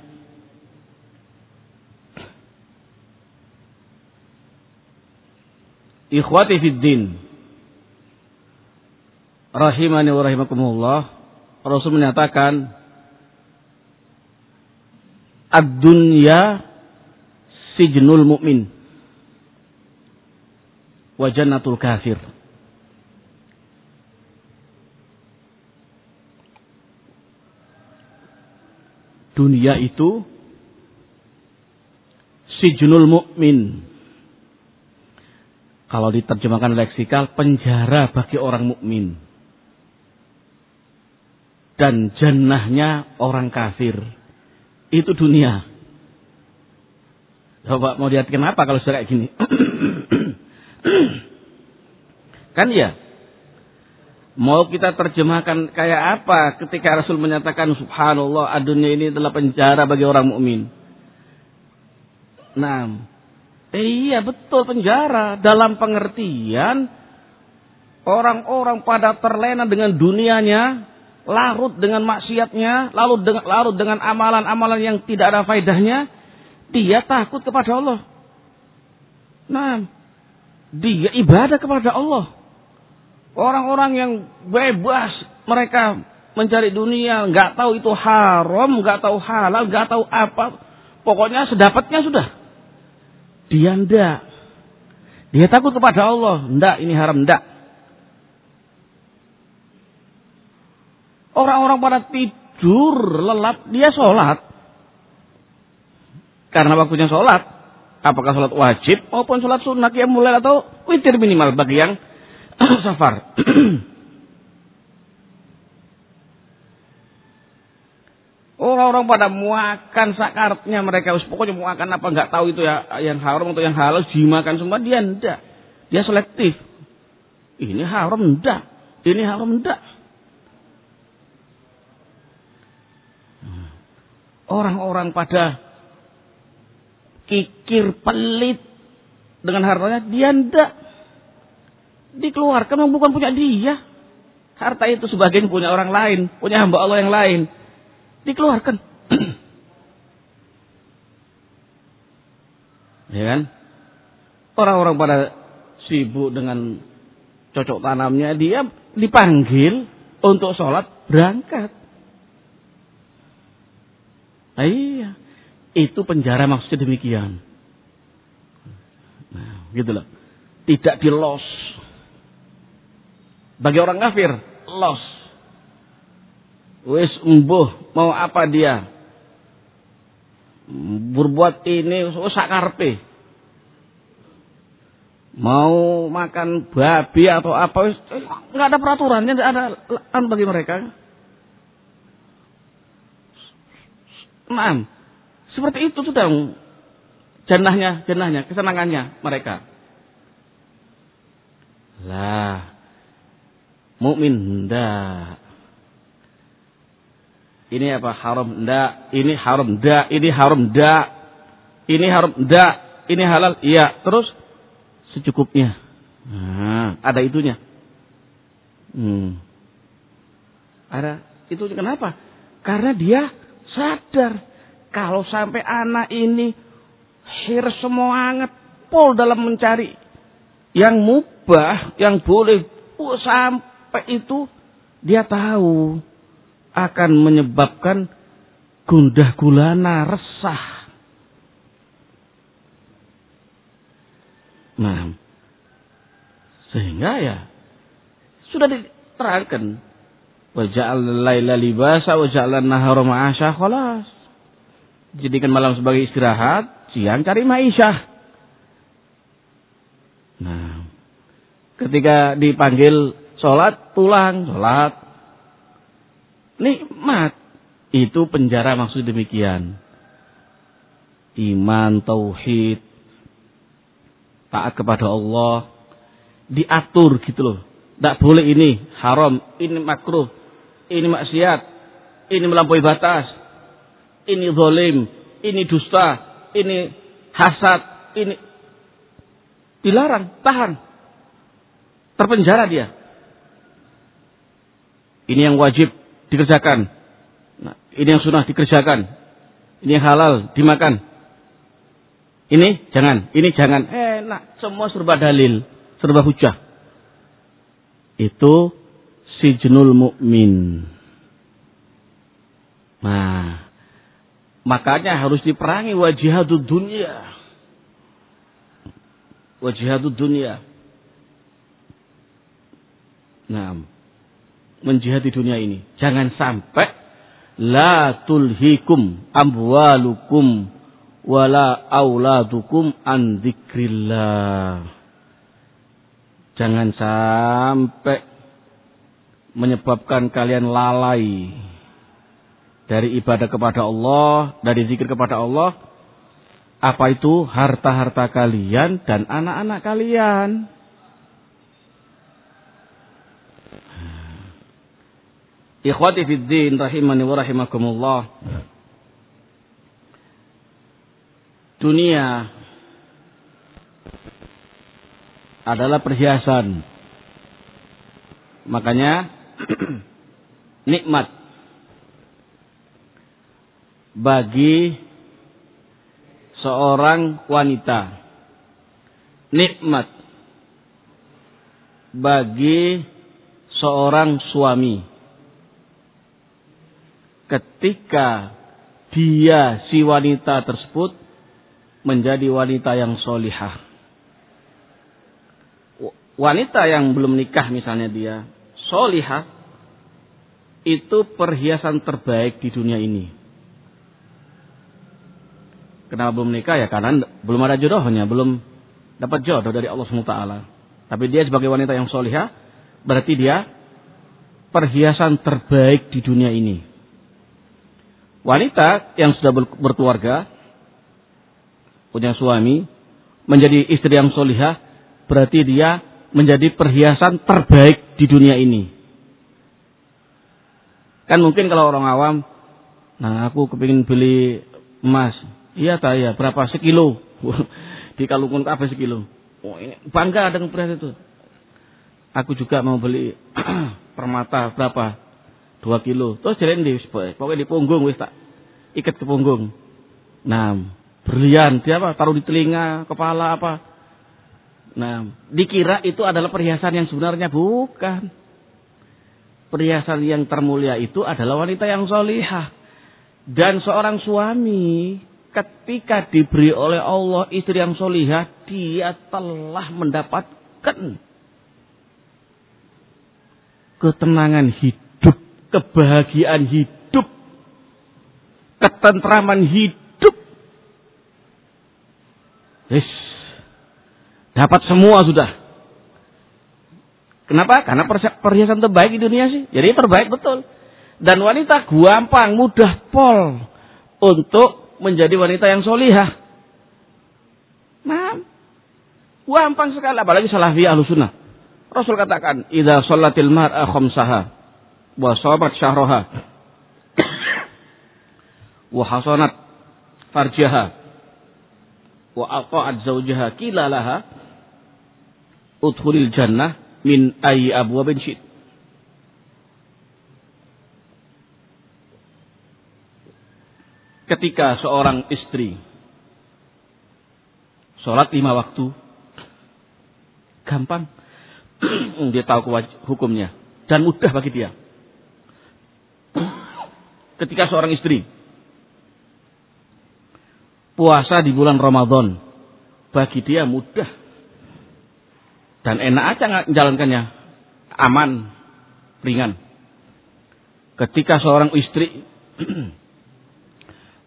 Ikhwati fid din. Rahimani wa rahimakumullah. Rasul menyatakan ad-dunya sijnul mu'min wa jannatul kafir. dunia itu si junul mukmin. Kalau diterjemahkan leksikal, penjara bagi orang mukmin. Dan jannahnya orang kafir. Itu dunia. Coba mau lihat kenapa kalau sudah kayak gini. <clears throat> kan ya, Mau kita terjemahkan kayak apa ketika Rasul menyatakan subhanallah dunia ini adalah penjara bagi orang mukmin. Nah, eh, iya betul penjara dalam pengertian orang-orang pada terlena dengan dunianya larut dengan maksiatnya, lalu dengan larut dengan amalan-amalan yang tidak ada faedahnya, dia takut kepada Allah. Nah, dia ibadah kepada Allah. Orang-orang yang bebas mereka mencari dunia, nggak tahu itu haram, nggak tahu halal, nggak tahu apa. Pokoknya sedapatnya sudah. Dia ndak. Dia takut kepada Allah. Ndak, ini haram, ndak. Orang-orang pada tidur, lelap, dia sholat. Karena waktunya sholat. Apakah sholat wajib maupun sholat sunnah yang mulai atau witir minimal bagi yang <clears throat> safar. <clears throat> Orang-orang pada muakan sakarnya mereka, pokoknya muakan apa nggak tahu itu ya yang haram atau yang halal dimakan semua dia ndak. Dia selektif. Ini haram ndak. Ini haram ndak. Orang-orang pada kikir pelit dengan hartanya dia ndak. Dikeluarkan bukan punya dia. Harta itu sebagian punya orang lain, punya hamba Allah yang lain dikeluarkan. <clears throat> ya kan? Orang-orang pada sibuk dengan cocok tanamnya, dia dipanggil untuk sholat berangkat. Nah, iya, itu penjara maksudnya demikian. Nah, gitu loh. Tidak di los. Bagi orang kafir, los. Wis embuh mau apa dia? Berbuat ini sak karpe. Mau makan babi atau apa nggak ada peraturannya, nggak ada an bagi mereka. Nah, seperti itu sudah jenahnya, jenahnya, kesenangannya mereka. Lah, mukmin ndak ini apa haram ndak, ini haram ndak, ini haram ndak, ini haram ndak, ini halal, iya. Terus secukupnya. Nah, ada itunya. Hmm. Ada itu kenapa? Karena dia sadar kalau sampai anak ini hir semangat pol dalam mencari yang mubah, yang boleh oh, sampai itu dia tahu akan menyebabkan gundah gulana resah. Nah, sehingga ya sudah diterangkan waja'al laila libasa waja'al nahara ma'asya khalas. Jadikan malam sebagai istirahat, siang cari maisha. Nah, ketika dipanggil sholat, pulang, sholat, nikmat. Itu penjara maksud demikian. Iman, tauhid, taat kepada Allah, diatur gitu loh. Tidak boleh ini haram, ini makruh, ini maksiat, ini melampaui batas, ini zalim, ini dusta, ini hasad, ini dilarang, tahan. Terpenjara dia. Ini yang wajib, dikerjakan. Nah, ini yang sunnah dikerjakan. Ini yang halal dimakan. Ini jangan, ini jangan. Enak, semua serba dalil, serba hujah. Itu si jenul mukmin. Nah, makanya harus diperangi wajihadud dunia. Wajihadud dunia. Nah, menjihati dunia ini. Jangan sampai la tulhikum amwalukum wala auladukum an dzikrillah. Jangan sampai menyebabkan kalian lalai dari ibadah kepada Allah, dari zikir kepada Allah. Apa itu harta-harta kalian dan anak-anak kalian? Ikhwati fid din rahimani wa rahimakumullah. Dunia adalah perhiasan. Makanya <clears throat> nikmat bagi seorang wanita. Nikmat bagi seorang suami. Ketika dia si wanita tersebut menjadi wanita yang solihah. Wanita yang belum nikah misalnya dia solihah itu perhiasan terbaik di dunia ini. Kenapa belum nikah ya? Karena belum ada jodohnya, belum dapat jodoh dari Allah SWT. Tapi dia sebagai wanita yang solihah, berarti dia perhiasan terbaik di dunia ini. Wanita yang sudah berkeluarga, punya suami, menjadi istri yang solihah, berarti dia menjadi perhiasan terbaik di dunia ini. Kan mungkin kalau orang awam, nah aku kepingin beli emas, iya tak ya, berapa sekilo? <laughs> di kalungan apa sekilo? Oh, ini bangga dengan perhiasan itu. Aku juga mau beli <clears throat> permata berapa? dua kilo. Terus jalan di pokoknya di punggung wis tak ikat ke punggung. Nah, berlian dia apa? Taruh di telinga, kepala apa? Nah, dikira itu adalah perhiasan yang sebenarnya bukan. Perhiasan yang termulia itu adalah wanita yang solihah. Dan seorang suami ketika diberi oleh Allah istri yang solihah, dia telah mendapatkan ketenangan hidup kebahagiaan hidup, ketentraman hidup. Yes. Dapat semua sudah. Kenapa? Karena perhiasan terbaik di dunia sih. Jadi terbaik betul. Dan wanita gampang, mudah pol untuk menjadi wanita yang solihah. Nah, gampang sekali. Apalagi salafiyah sunnah. Rasul katakan, "Idza sholatil mar'a khamsaha." wa sabat syahroha <coughs> wa hasanat farjaha wa aqa'at zawjaha kila laha udkhulil jannah min ayyi abwabin syit. Ketika seorang istri sholat lima waktu gampang. <clears throat> Dia tahu hukumnya. Dan mudah bagi dia. <clears throat> Ketika seorang istri puasa di bulan Ramadan bagi dia mudah dan enak aja menjalankannya. Aman. Ringan. Ketika seorang istri <clears throat>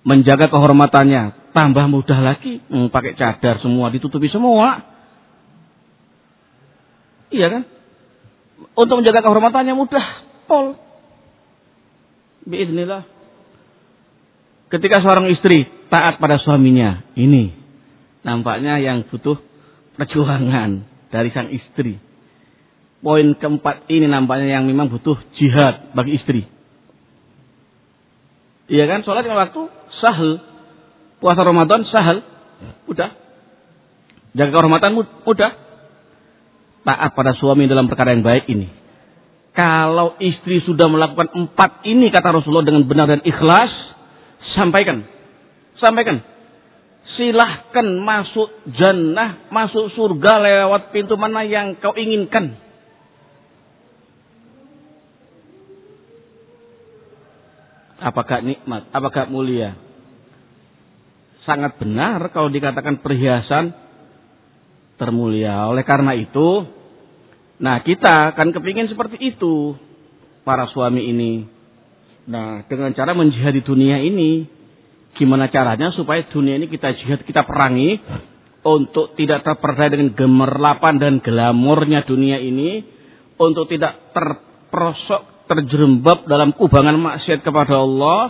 menjaga kehormatannya tambah mudah lagi. Hmm, pakai cadar semua ditutupi semua. Iya kan? Untuk menjaga kehormatannya mudah. Pol. Biiznillah. Ketika seorang istri taat pada suaminya, ini. Nampaknya yang butuh perjuangan dari sang istri. Poin keempat ini nampaknya yang memang butuh jihad bagi istri. Iya kan? Sholat lima waktu sahel. Puasa Ramadan sahel. Udah. Jaga kehormatan mudah. Taat pada suami dalam perkara yang baik ini. Kalau istri sudah melakukan empat ini kata Rasulullah dengan benar dan ikhlas, sampaikan. Sampaikan. Silahkan masuk jannah, masuk surga lewat pintu mana yang kau inginkan. Apakah nikmat? Apakah mulia? Sangat benar kalau dikatakan perhiasan termulia. Oleh karena itu, Nah kita akan kepingin seperti itu para suami ini. Nah dengan cara menjihadi dunia ini, gimana caranya supaya dunia ini kita jihad, kita perangi untuk tidak terperdaya dengan gemerlapan dan glamornya dunia ini, untuk tidak terperosok, terjerembab dalam kubangan maksiat kepada Allah.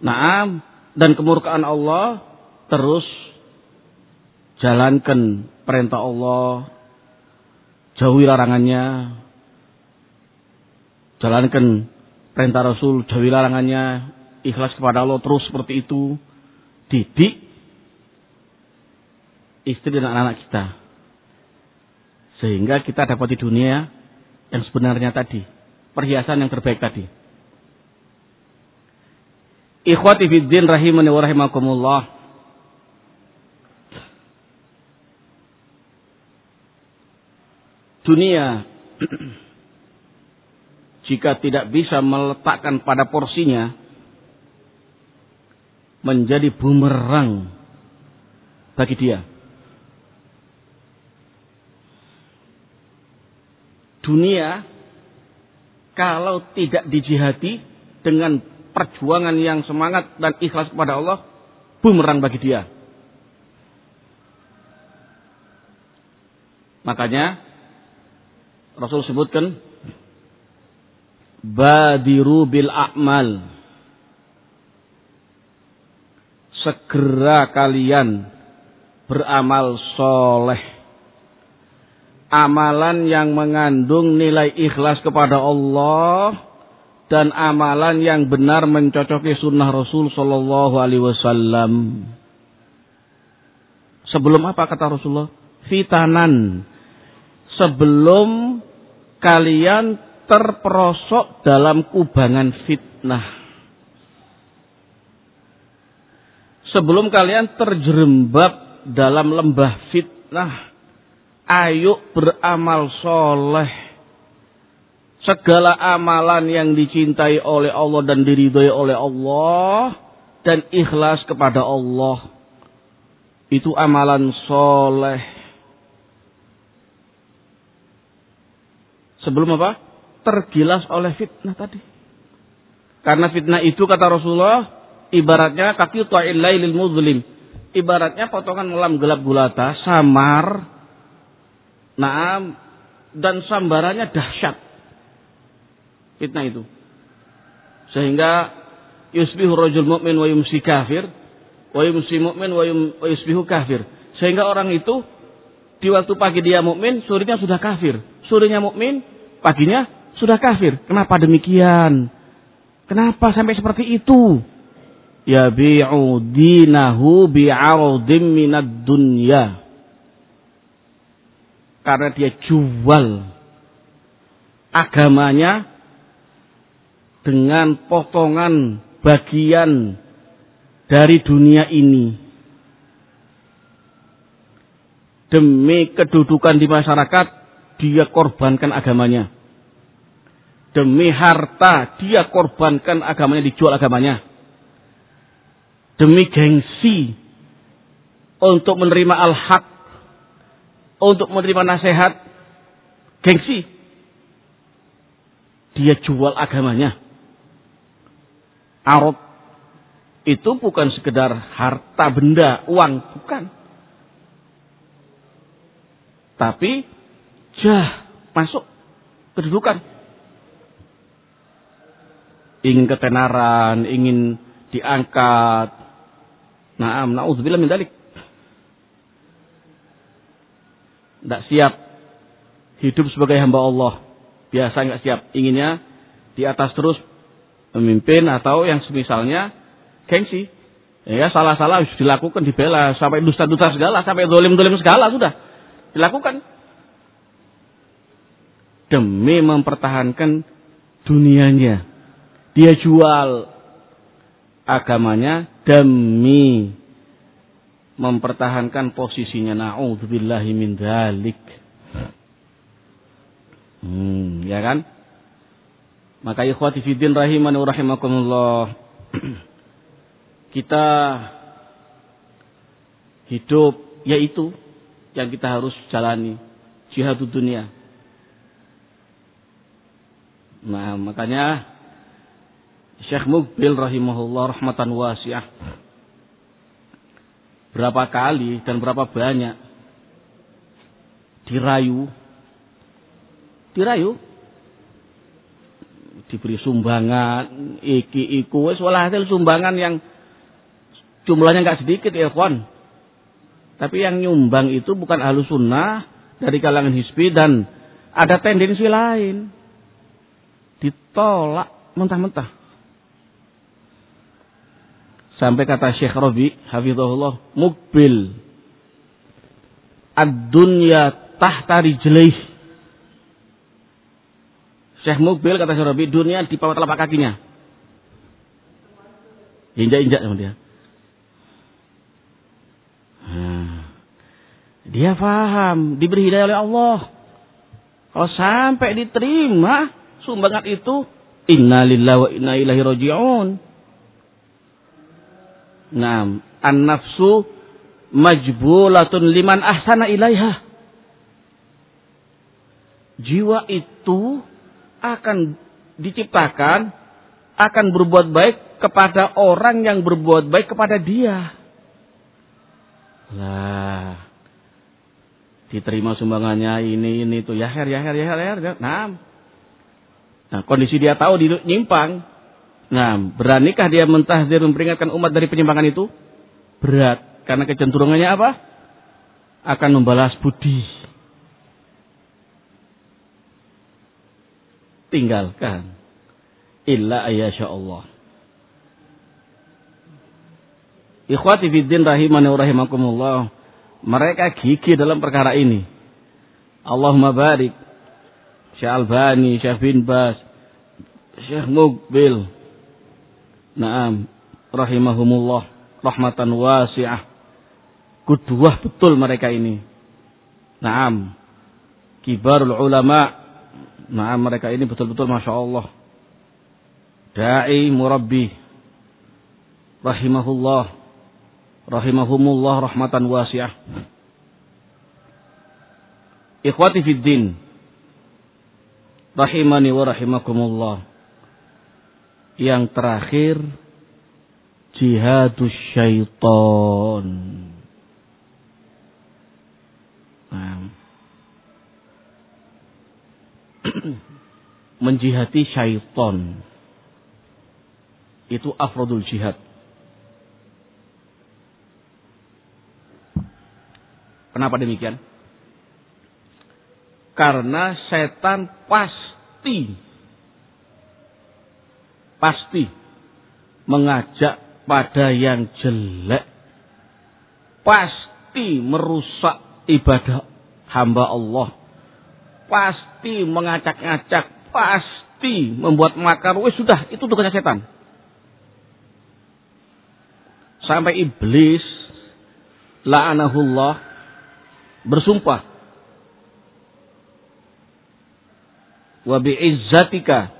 Nah, dan kemurkaan Allah terus jalankan perintah Allah, jauhi larangannya, jalankan perintah Rasul, jauhi larangannya, ikhlas kepada Allah terus seperti itu, didik istri dan anak-anak kita. Sehingga kita dapat di dunia yang sebenarnya tadi, perhiasan yang terbaik tadi. Ikhwati fiddin rahimani wa rahimakumullah. Dunia <clears throat> jika tidak bisa meletakkan pada porsinya menjadi bumerang bagi dia. Dunia kalau tidak dijihati dengan perjuangan yang semangat dan ikhlas kepada Allah, bumerang bagi dia. Makanya Rasul sebutkan badiru bil a'mal. Segera kalian beramal soleh. Amalan yang mengandung nilai ikhlas kepada Allah dan amalan yang benar mencocoki sunnah Rasul Shallallahu Alaihi Wasallam. Sebelum apa kata Rasulullah? Fitanan. Sebelum kalian terperosok dalam kubangan fitnah. Sebelum kalian terjerembab dalam lembah fitnah, ayo beramal soleh. Segala amalan yang dicintai oleh Allah dan diridhoi oleh Allah dan ikhlas kepada Allah itu amalan soleh. Sebelum apa? Tergilas oleh fitnah tadi. Karena fitnah itu kata Rasulullah ibaratnya kaki lailil muzlim ibaratnya potongan malam gelap gulata samar naam dan sambarannya dahsyat Fitnah itu. Sehingga yusbihu rajul mu'min wa yumsi kafir, wa yumsi mu'min wa yusbihu kafir. Sehingga orang itu di waktu pagi dia mukmin, sorenya sudah kafir. Sorenya mukmin, paginya sudah kafir. Kenapa demikian? Kenapa sampai seperti itu? Ya bi'u dinahu bi'aradim minad dunya. Karena dia jual agamanya dengan potongan bagian dari dunia ini. Demi kedudukan di masyarakat, dia korbankan agamanya. Demi harta, dia korbankan agamanya, dijual agamanya. Demi gengsi, untuk menerima al-haq, untuk menerima nasihat, gengsi. Dia jual agamanya. Arab itu bukan sekedar harta benda, uang, bukan. Tapi jah masuk kedudukan. Ingin ketenaran, ingin diangkat. Naam, na'udzubillah min dalik. Tidak siap hidup sebagai hamba Allah. Biasa nggak siap. Inginnya di atas terus pemimpin atau yang semisalnya gengsi. Ya salah-salah harus dilakukan dibela sampai dusta-dusta segala, sampai dolim-dolim segala sudah dilakukan demi mempertahankan dunianya. Dia jual agamanya demi mempertahankan posisinya. Nauzubillahi min dzalik. Hmm, ya kan? Maka ikhwati fiddin rahimani rahimakumullah. <clears throat> Kita hidup yaitu yang kita harus jalani. Jihad dunia. Nah, makanya Syekh Mukbil rahimahullah rahmatan wasiah. Berapa kali dan berapa banyak dirayu. Dirayu. Diberi sumbangan iki iku wis hasil sumbangan yang jumlahnya nggak sedikit ya kawan tapi yang nyumbang itu bukan ahlu sunnah dari kalangan hisbi dan ada tendensi lain. Ditolak mentah-mentah sampai kata Syekh Rabi hafizahullah mukbil ad-dunya tahta rijlaih Syekh Mukbil kata Syekh Rabi, dunia di bawah telapak kakinya. Injak-injak sama dia. Hmm. Dia faham, diberi hidayah oleh Allah. Kalau sampai diterima sumbangan itu, innalillahi wa inna ilaihi raji'un. Nah, an-nafsu majbulatun liman ahsana ilaiha. Jiwa itu akan diciptakan, akan berbuat baik kepada orang yang berbuat baik kepada dia. Lah, diterima sumbangannya ini ini tuh ya her ya her ya her ya. Nah, nah kondisi dia tahu di nyimpang. Nah, beranikah dia mentahdir memperingatkan umat dari penyimpangan itu? Berat, karena kecenderungannya apa? Akan membalas budi. Tinggalkan. Illa ayasya Allah. Ikhwati fiddin rahimani rahimakumullah. Mereka gigih dalam perkara ini. Allahumma barik. Syekh Albani, Syekh bin Bas, Syekh Mukbil. Naam. Rahimahumullah. Rahmatan wasi'ah. Kuduah betul mereka ini. Naam. Kibarul ulama. Naam mereka ini betul-betul Masya Allah. Da'i murabbi. Rahimahullah rahimahumullah rahmatan wasi'ah. Ikhwati fid din. Rahimani wa rahimakumullah. Yang terakhir jihadus syaiton. Nah. <clears throat> Menjihati syaiton. Itu afrodul jihad. Kenapa demikian? Karena setan pasti pasti mengajak pada yang jelek. Pasti merusak ibadah hamba Allah. Pasti mengacak-ngacak, pasti membuat makar. Wes sudah, itu tugasnya setan. Sampai iblis la'anahullah bersumpah wa bi'izzatika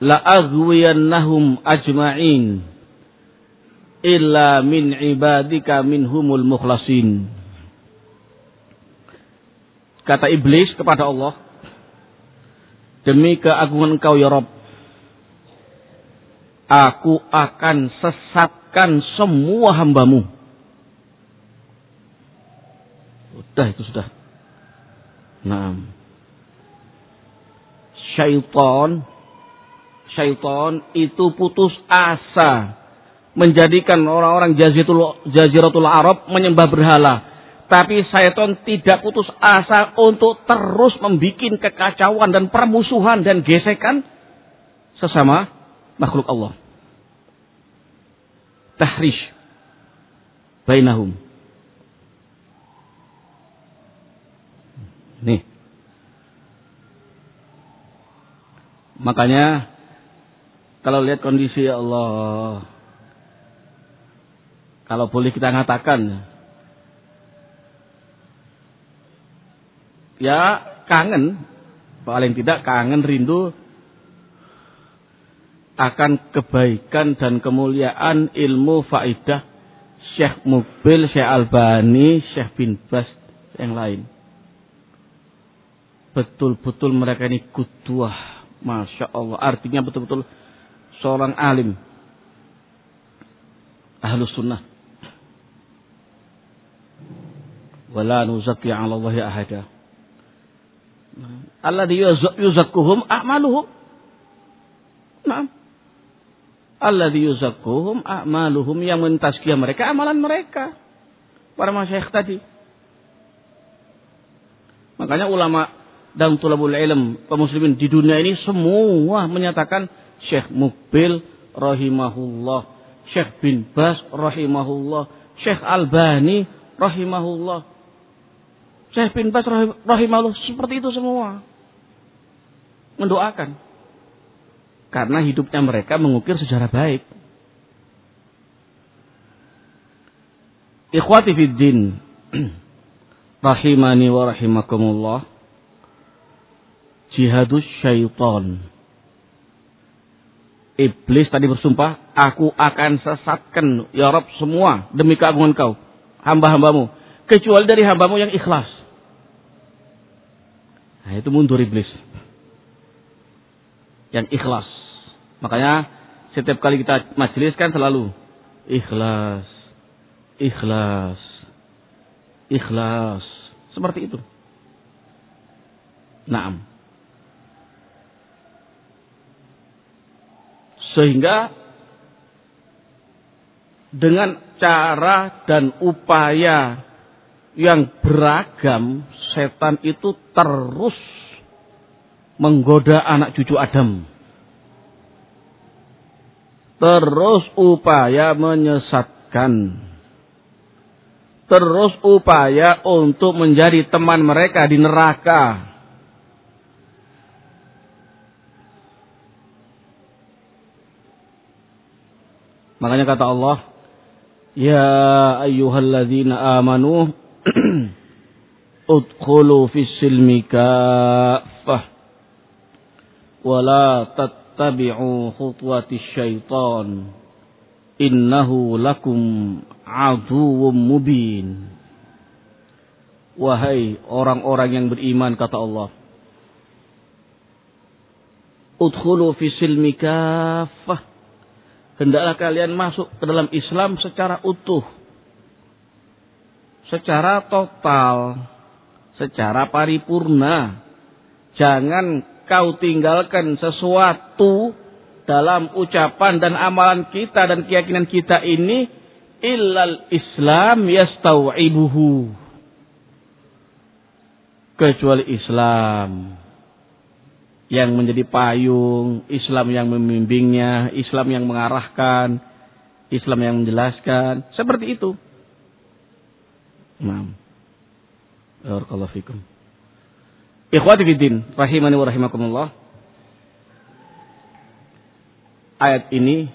la aghwiyannahum ajma'in illa min ibadika minhumul mukhlasin kata iblis kepada Allah demi keagungan engkau ya Rabb aku akan sesatkan semua hambamu Sudah itu sudah. Nah. Syaitan syaitan itu putus asa menjadikan orang-orang jaziratul, Arab menyembah berhala. Tapi syaitan tidak putus asa untuk terus membuat kekacauan dan permusuhan dan gesekan sesama makhluk Allah. Tahrish bainahum. Nih. Makanya kalau lihat kondisi ya Allah. Kalau boleh kita mengatakan ya kangen. Paling tidak kangen rindu. Akan kebaikan dan kemuliaan ilmu faidah Syekh Mubil, Syekh Albani, Syekh bin Bas yang lain. Betul-betul mereka ini kutuah. Masya Allah. Artinya betul-betul seorang alim. Ahlus sunnah. Wala nuzaki ala Allah ahada. Alladhi yuzakkuhum a'maluhum. Naam. Alladhi yuzakkuhum a'maluhum yang mentazkiyah mereka amalan mereka. Para masyayikh tadi. Makanya ulama dan tulabul ilm kaum muslimin di dunia ini semua menyatakan Syekh Mubil rahimahullah, Syekh bin Bas rahimahullah, Syekh Albani rahimahullah. Syekh bin Bas rahimahullah seperti itu semua. Mendoakan. Karena hidupnya mereka mengukir sejarah baik. Ikhwati fiddin <clears throat> rahimani wa rahimakumullah jihadus syaitan Iblis tadi bersumpah, aku akan sesatkan ya Rob semua demi keagungan kau, hamba-hambamu. Kecuali dari hambamu yang ikhlas. Nah itu mundur iblis. Yang ikhlas. Makanya setiap kali kita majelis kan selalu ikhlas, ikhlas, ikhlas. Seperti itu. Naam. Sehingga dengan cara dan upaya yang beragam, setan itu terus menggoda anak cucu Adam. Terus upaya menyesatkan. Terus upaya untuk menjadi teman mereka di neraka. Makanya kata Allah, Ya ayyuhalladzina amanu <clears throat> udkhulu fis silmi kaffah wa la tattabi'u khutuwatis syaitan innahu lakum aduwwum mubin. Wahai orang-orang yang beriman kata Allah Udkhulu fis silmi kaffah hendaklah kalian masuk ke dalam Islam secara utuh, secara total, secara paripurna. Jangan kau tinggalkan sesuatu dalam ucapan dan amalan kita dan keyakinan kita ini illal Islam yastawibuhu. Kecuali Islam yang menjadi payung, Islam yang membimbingnya, Islam yang mengarahkan, Islam yang menjelaskan, seperti itu. Nah. Barakallahu fikum. Ikhwati fiddin, rahimani wa rahimakumullah. Ayat ini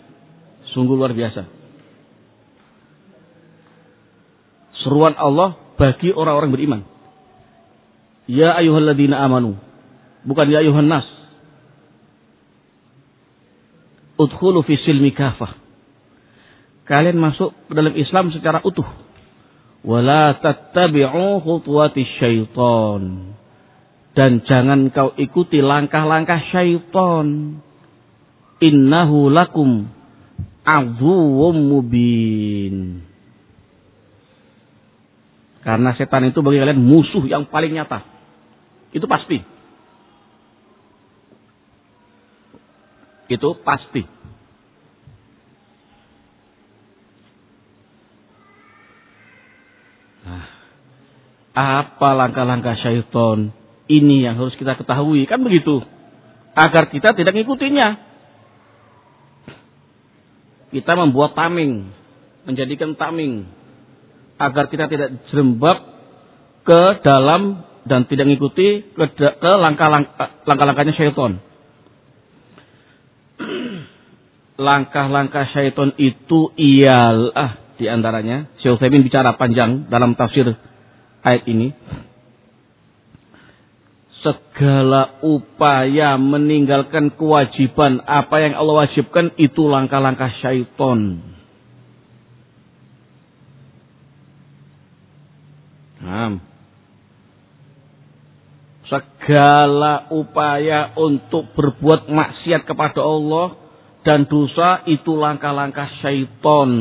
sungguh luar biasa. Seruan Allah bagi orang-orang beriman. Ya ayuhalladzina amanu Bukan ya ayuhan nas. Udkhulu fi silmi kafah. Kalian masuk ke dalam Islam secara utuh. Wala tattabi'u khutuwati syaitan. Dan jangan kau ikuti langkah-langkah syaitan. Innahu lakum aduwwum mubin. Karena setan itu bagi kalian musuh yang paling nyata. Itu pasti. Itu pasti. Nah, apa langkah-langkah syaitan ini yang harus kita ketahui? Kan begitu. Agar kita tidak mengikutinya. Kita membuat taming. Menjadikan taming. Agar kita tidak jerembab ke dalam dan tidak mengikuti ke langkah-langkahnya syaitan langkah-langkah syaitan itu ialah di antaranya. Syekh Utsaimin bicara panjang dalam tafsir ayat ini. Segala upaya meninggalkan kewajiban apa yang Allah wajibkan itu langkah-langkah syaitan. Nah, segala upaya untuk berbuat maksiat kepada Allah dan dosa itu langkah-langkah syaitan.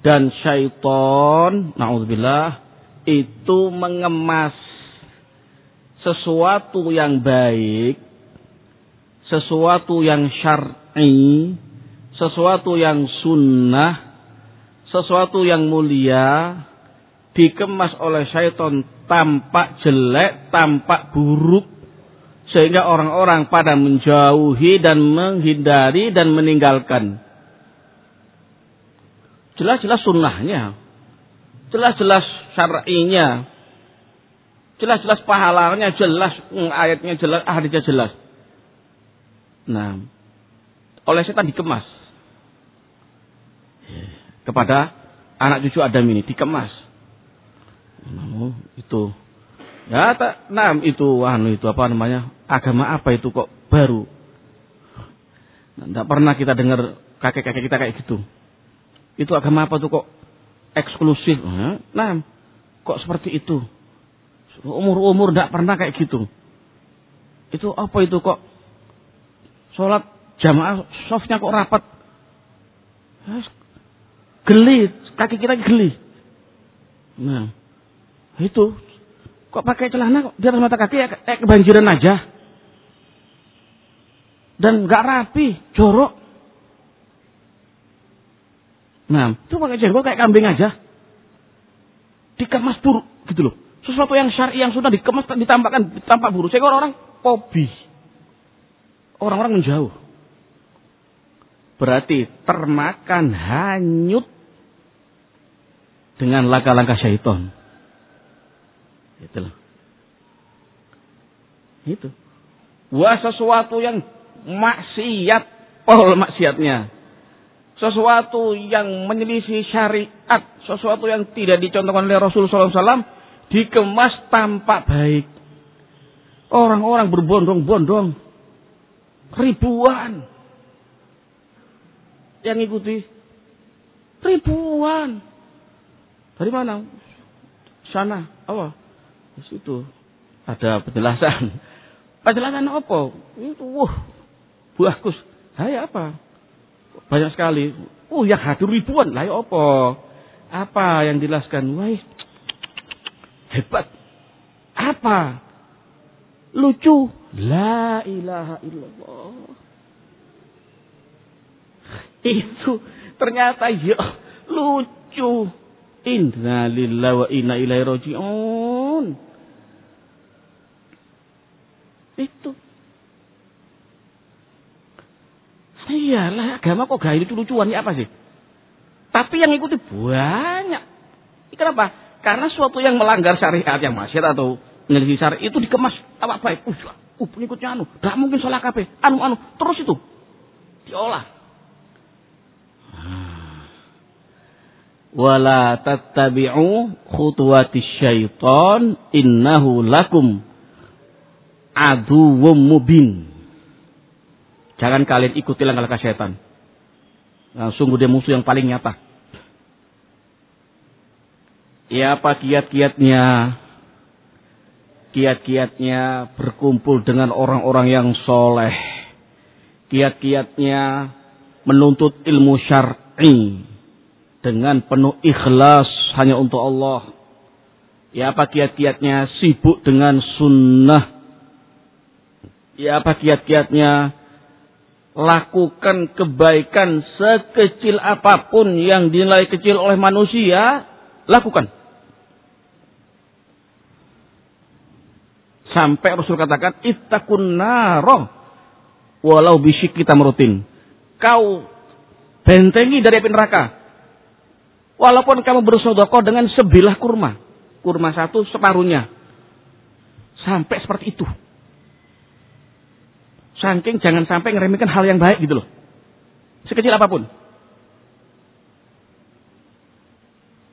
Dan syaitan, naudzubillah, itu mengemas sesuatu yang baik, sesuatu yang syar'i, sesuatu yang sunnah, sesuatu yang mulia, dikemas oleh syaitan tampak jelek, tampak buruk, sehingga orang-orang pada menjauhi dan menghindari dan meninggalkan. Jelas-jelas sunnahnya. Jelas-jelas syar'inya. Jelas-jelas pahalanya, jelas mm, ayatnya jelas, hadisnya jelas. Nah, oleh setan dikemas. kepada anak cucu Adam ini dikemas. Oh, itu ya tak nah itu anu itu apa namanya? Agama apa itu kok baru? Tidak pernah kita dengar kakek-kakek kita kayak gitu. Itu agama apa tuh kok eksklusif? Nah kok seperti itu? Umur-umur tidak pernah kayak gitu. Itu apa itu kok? Sholat jamaah softnya kok rapat? Geli kaki kita geli. Nah itu. Kok pakai celana di atas mata kaki ya kayak kebanjiran aja. Dan nggak rapi, jorok. Nah, itu pakai jenggot kayak kambing aja. Dikemas buruk gitu loh. Sesuatu yang syari yang sudah dikemas ditampakkan tampak buruk. Saya orang-orang pobi. Orang-orang menjauh. Berarti termakan hanyut dengan langkah-langkah syaitan. Itu loh. Itu. Wah sesuatu yang maksiat, pol maksiatnya. Sesuatu yang menyelisih syariat, sesuatu yang tidak dicontohkan oleh Rasulullah SAW, dikemas tampak baik. Orang-orang berbondong-bondong, ribuan yang ikuti, ribuan. Dari mana? Sana, apa? Di situ ada penjelasan. <laughs> Penjelasan apa? Itu wah, bagus. Hai apa? Banyak sekali. Oh, yang hadir ribuan. Lah ya apa? Apa yang dijelaskan? Wah, hebat. Apa? Lucu. La ilaha illallah. Itu ternyata ya lucu. Inna lillahi wa inna ilaihi raji'un. Itu. Iyalah agama kok gak itu lucuan ya apa sih? Tapi yang ikuti banyak. Kenapa? Karena suatu yang melanggar syariat yang masyarakat atau menyelisih syariat itu dikemas apa baik. Uh, uh pengikutnya anu, gak mungkin salah kape. Anu anu terus itu diolah wala tattabi'u khutuwati syaitan innahu lakum aduwwum mubin. Jangan kalian ikuti langkah-langkah syaitan. Nah, sungguh dia musuh yang paling nyata. Ya apa kiat-kiatnya? Kiat-kiatnya berkumpul dengan orang-orang yang soleh. Kiat-kiatnya menuntut ilmu syar'i dengan penuh ikhlas hanya untuk Allah. Ya apa kiat-kiatnya sibuk dengan sunnah. Ya apa kiat-kiatnya lakukan kebaikan sekecil apa pun yang dinilai kecil oleh manusia, lakukan. Sampai Rasul katakan, ittaqun naro walau bisik kita merutin. Kau bentengi dari api neraka Walaupun kamu bersodoko dengan sebilah kurma. Kurma satu separuhnya. Sampai seperti itu. Saking jangan sampai ngeremehkan hal yang baik gitu loh. Sekecil apa pun.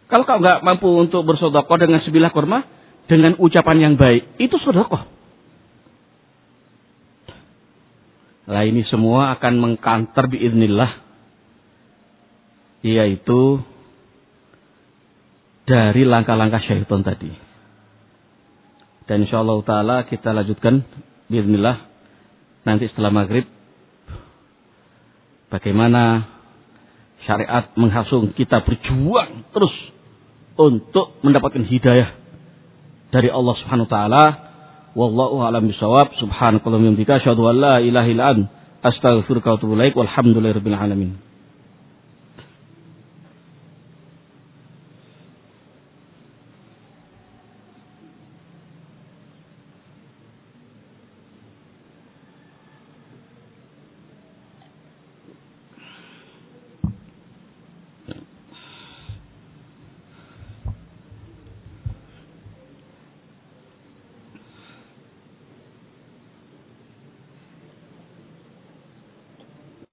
Kalau kau nggak mampu untuk bersodoko dengan sebilah kurma, dengan ucapan yang baik, itu sodoko. Nah ini semua akan mengkanter biiznillah. Yaitu dari langkah-langkah syaitan tadi. Dan insya Allah ta'ala kita lanjutkan. Bismillah. Nanti setelah maghrib. Bagaimana syariat menghasung kita berjuang terus. Untuk mendapatkan hidayah. Dari Allah subhanahu wa ta'ala. Wallahu a'lam bisawab. Subhanakallah wa bihamdika. Asyhadu an la ilaha illa an. Astaghfiruka wa atubu ilaik. Walhamdulillahirabbil alamin.